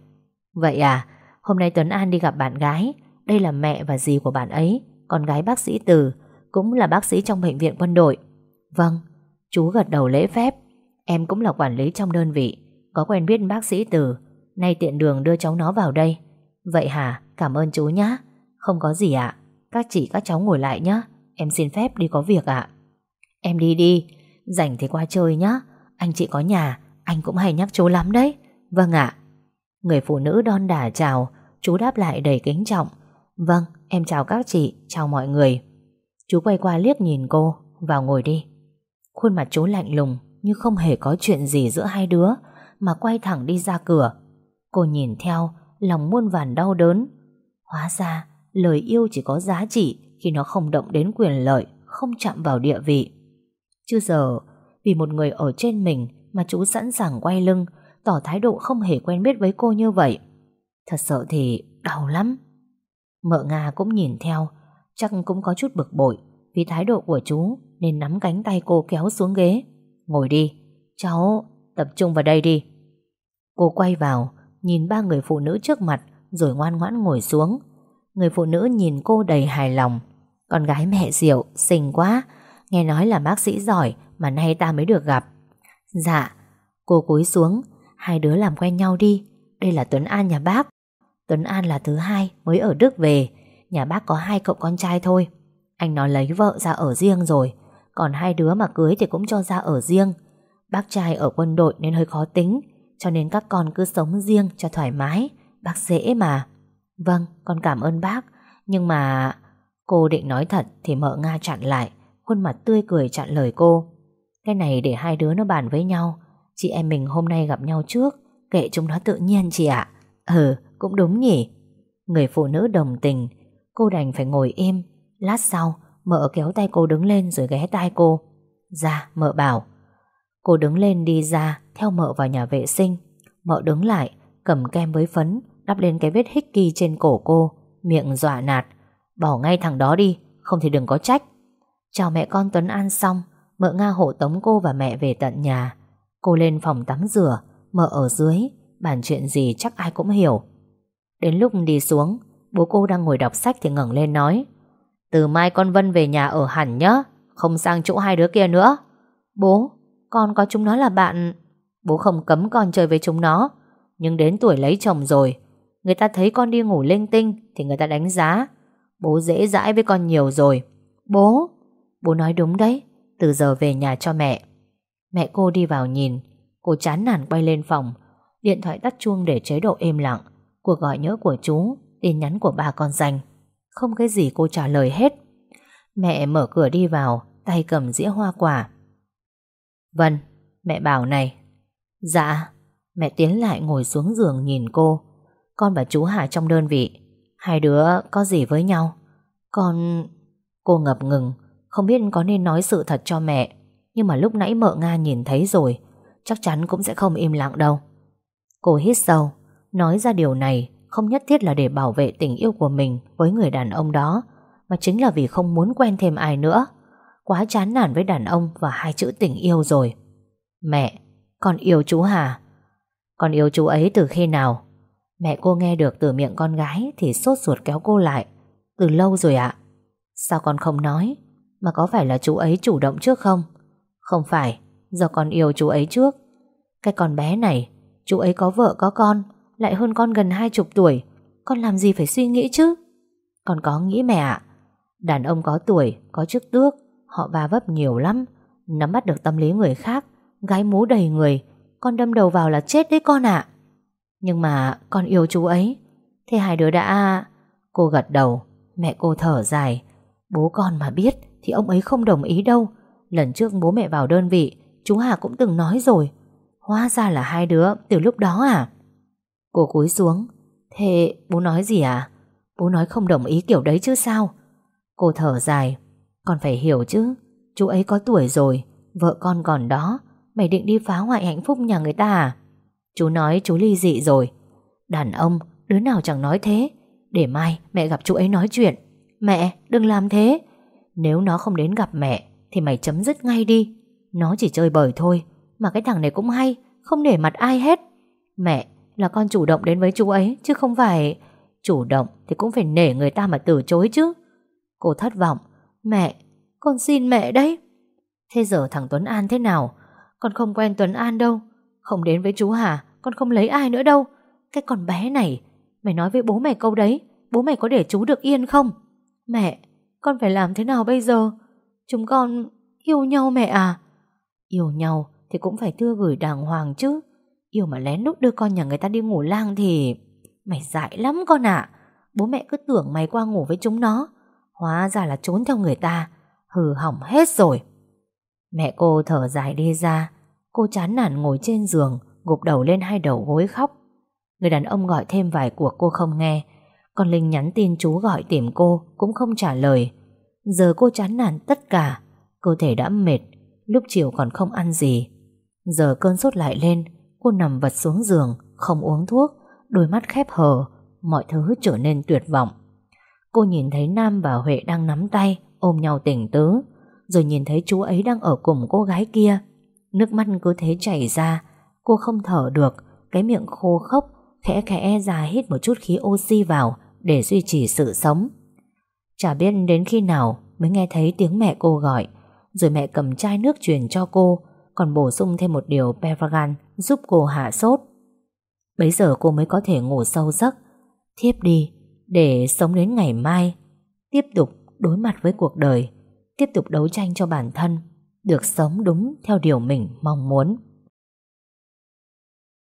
Vậy à, hôm nay Tuấn An đi gặp bạn gái. Đây là mẹ và dì của bạn ấy, con gái bác sĩ Từ, cũng là bác sĩ trong bệnh viện quân đội. Vâng, chú gật đầu lễ phép. Em cũng là quản lý trong đơn vị, có quen biết bác sĩ Từ. Nay tiện đường đưa cháu nó vào đây. Vậy hả, cảm ơn chú nhé. Không có gì ạ. Các chị các cháu ngồi lại nhé. Em xin phép đi có việc ạ. Em đi đi, rảnh thì qua chơi nhá. Anh chị có nhà, anh cũng hay nhắc chú lắm đấy. Vâng ạ. Người phụ nữ đon đả chào, chú đáp lại đầy kính trọng. Vâng, em chào các chị, chào mọi người. Chú quay qua liếc nhìn cô, vào ngồi đi. Khuôn mặt chú lạnh lùng, như không hề có chuyện gì giữa hai đứa, mà quay thẳng đi ra cửa. Cô nhìn theo, lòng muôn vàn đau đớn. Hóa ra, lời yêu chỉ có giá trị khi nó không động đến quyền lợi, không chạm vào địa vị. Chứ giờ, vì một người ở trên mình mà chú sẵn sàng quay lưng, tỏ thái độ không hề quen biết với cô như vậy. Thật sợ thì đau lắm. Mợ Nga cũng nhìn theo, chắc cũng có chút bực bội vì thái độ của chú nên nắm cánh tay cô kéo xuống ghế. Ngồi đi, cháu tập trung vào đây đi. Cô quay vào, nhìn ba người phụ nữ trước mặt rồi ngoan ngoãn ngồi xuống. Người phụ nữ nhìn cô đầy hài lòng. Con gái mẹ Diệu, xinh quá. Nghe nói là bác sĩ giỏi mà nay ta mới được gặp. Dạ, cô cúi xuống, hai đứa làm quen nhau đi. Đây là Tuấn An nhà bác. Tuấn An là thứ hai mới ở Đức về. Nhà bác có hai cậu con trai thôi. Anh nó lấy vợ ra ở riêng rồi. Còn hai đứa mà cưới thì cũng cho ra ở riêng. Bác trai ở quân đội nên hơi khó tính. Cho nên các con cứ sống riêng cho thoải mái. Bác dễ mà. Vâng, con cảm ơn bác. Nhưng mà... Cô định nói thật thì mợ Nga chặn lại. Khuôn mặt tươi cười chặn lời cô. Cái này để hai đứa nó bàn với nhau. Chị em mình hôm nay gặp nhau trước. Kệ chúng nó tự nhiên chị ạ. Ừ, cũng đúng nhỉ. Người phụ nữ đồng tình. Cô đành phải ngồi im. Lát sau, mợ kéo tay cô đứng lên rồi ghé tai cô. Ra, mợ bảo. Cô đứng lên đi ra, theo mợ vào nhà vệ sinh. Mợ đứng lại, cầm kem với phấn, đắp lên cái vết hích kỳ trên cổ cô, miệng dọa nạt. Bỏ ngay thằng đó đi, không thì đừng có trách. Chào mẹ con Tuấn An xong, mợ Nga hộ tống cô và mẹ về tận nhà. Cô lên phòng tắm rửa, mợ ở dưới, bàn chuyện gì chắc ai cũng hiểu. Đến lúc đi xuống, bố cô đang ngồi đọc sách thì ngẩng lên nói Từ mai con Vân về nhà ở hẳn nhá, không sang chỗ hai đứa kia nữa. Bố, con có chúng nó là bạn... Bố không cấm con chơi với chúng nó, nhưng đến tuổi lấy chồng rồi, người ta thấy con đi ngủ linh tinh thì người ta đánh giá. Bố dễ dãi với con nhiều rồi. Bố, bố nói đúng đấy, từ giờ về nhà cho mẹ. Mẹ cô đi vào nhìn, cô chán nản quay lên phòng, điện thoại tắt chuông để chế độ êm lặng. Cuộc gọi nhớ của chú, tin nhắn của ba con dành Không cái gì cô trả lời hết. Mẹ mở cửa đi vào, tay cầm dĩa hoa quả. Vân, mẹ bảo này. Dạ, mẹ tiến lại ngồi xuống giường nhìn cô. Con và chú Hà trong đơn vị, hai đứa có gì với nhau? Con... Cô ngập ngừng, không biết có nên nói sự thật cho mẹ. Nhưng mà lúc nãy mợ Nga nhìn thấy rồi, chắc chắn cũng sẽ không im lặng đâu. Cô hít sâu, nói ra điều này không nhất thiết là để bảo vệ tình yêu của mình với người đàn ông đó, mà chính là vì không muốn quen thêm ai nữa. Quá chán nản với đàn ông và hai chữ tình yêu rồi. Mẹ, con yêu chú Hà. Con yêu chú ấy từ khi nào? Mẹ cô nghe được từ miệng con gái thì sốt ruột kéo cô lại. Từ lâu rồi ạ. Sao con không nói? Mà có phải là chú ấy chủ động trước không? Không phải, do con yêu chú ấy trước. Cái con bé này, chú ấy có vợ có con, lại hơn con gần hai chục tuổi. Con làm gì phải suy nghĩ chứ? Con có nghĩ mẹ ạ. Đàn ông có tuổi, có chức tước, họ va vấp nhiều lắm. Nắm bắt được tâm lý người khác, gái mú đầy người, con đâm đầu vào là chết đấy con ạ. Nhưng mà con yêu chú ấy. Thế hai đứa đã... Cô gật đầu, mẹ cô thở dài. Bố con mà biết thì ông ấy không đồng ý đâu. Lần trước bố mẹ vào đơn vị, chú Hà cũng từng nói rồi. Hóa ra là hai đứa từ lúc đó à? Cô cúi xuống, Thế bố nói gì à? Bố nói không đồng ý kiểu đấy chứ sao? Cô thở dài. Còn phải hiểu chứ. Chú ấy có tuổi rồi, vợ con còn đó. Mày định đi phá hoại hạnh phúc nhà người ta à? Chú nói chú ly dị rồi. Đàn ông, đứa nào chẳng nói thế. Để mai mẹ gặp chú ấy nói chuyện. Mẹ, đừng làm thế. Nếu nó không đến gặp mẹ, thì mày chấm dứt ngay đi. Nó chỉ chơi bời thôi. Mà cái thằng này cũng hay, không để mặt ai hết. Mẹ, là con chủ động đến với chú ấy, chứ không phải... Chủ động thì cũng phải nể người ta mà từ chối chứ. Cô thất vọng. Mẹ, con xin mẹ đấy. Thế giờ thằng Tuấn An thế nào? Con không quen Tuấn An đâu. Không đến với chú hả? Con không lấy ai nữa đâu. Cái con bé này, mày nói với bố mày câu đấy, bố mày có để chú được yên không? Mẹ, con phải làm thế nào bây giờ? Chúng con yêu nhau mẹ à? Yêu nhau thì cũng phải thưa gửi đàng hoàng chứ. Yêu mà lén lút đưa con nhà người ta đi ngủ lang thì... Mày dại lắm con ạ. Bố mẹ cứ tưởng mày qua ngủ với chúng nó. Hóa ra là trốn theo người ta. Hừ hỏng hết rồi. Mẹ cô thở dài đi ra. Cô chán nản ngồi trên giường, gục đầu lên hai đầu gối khóc. Người đàn ông gọi thêm vài cuộc cô không nghe. Còn Linh nhắn tin chú gọi tìm cô cũng không trả lời. Giờ cô chán nản tất cả. Cơ thể đã mệt, lúc chiều còn không ăn gì. Giờ cơn sốt lại lên, cô nằm vật xuống giường, không uống thuốc, đôi mắt khép hờ, mọi thứ trở nên tuyệt vọng. Cô nhìn thấy Nam và Huệ đang nắm tay, ôm nhau tỉnh tứ, rồi nhìn thấy chú ấy đang ở cùng cô gái kia. Nước mắt cứ thế chảy ra, cô không thở được, cái miệng khô khốc, khẽ khẽ ra hít một chút khí oxy vào để duy trì sự sống. Chả biết đến khi nào mới nghe thấy tiếng mẹ cô gọi, rồi mẹ cầm chai nước truyền cho cô, còn bổ sung thêm một điều Pevagan giúp cô hạ sốt. Bấy giờ cô mới có thể ngủ sâu giấc, thiếp đi để sống đến ngày mai, tiếp tục đối mặt với cuộc đời, tiếp tục đấu tranh cho bản thân, được sống đúng theo điều mình mong muốn.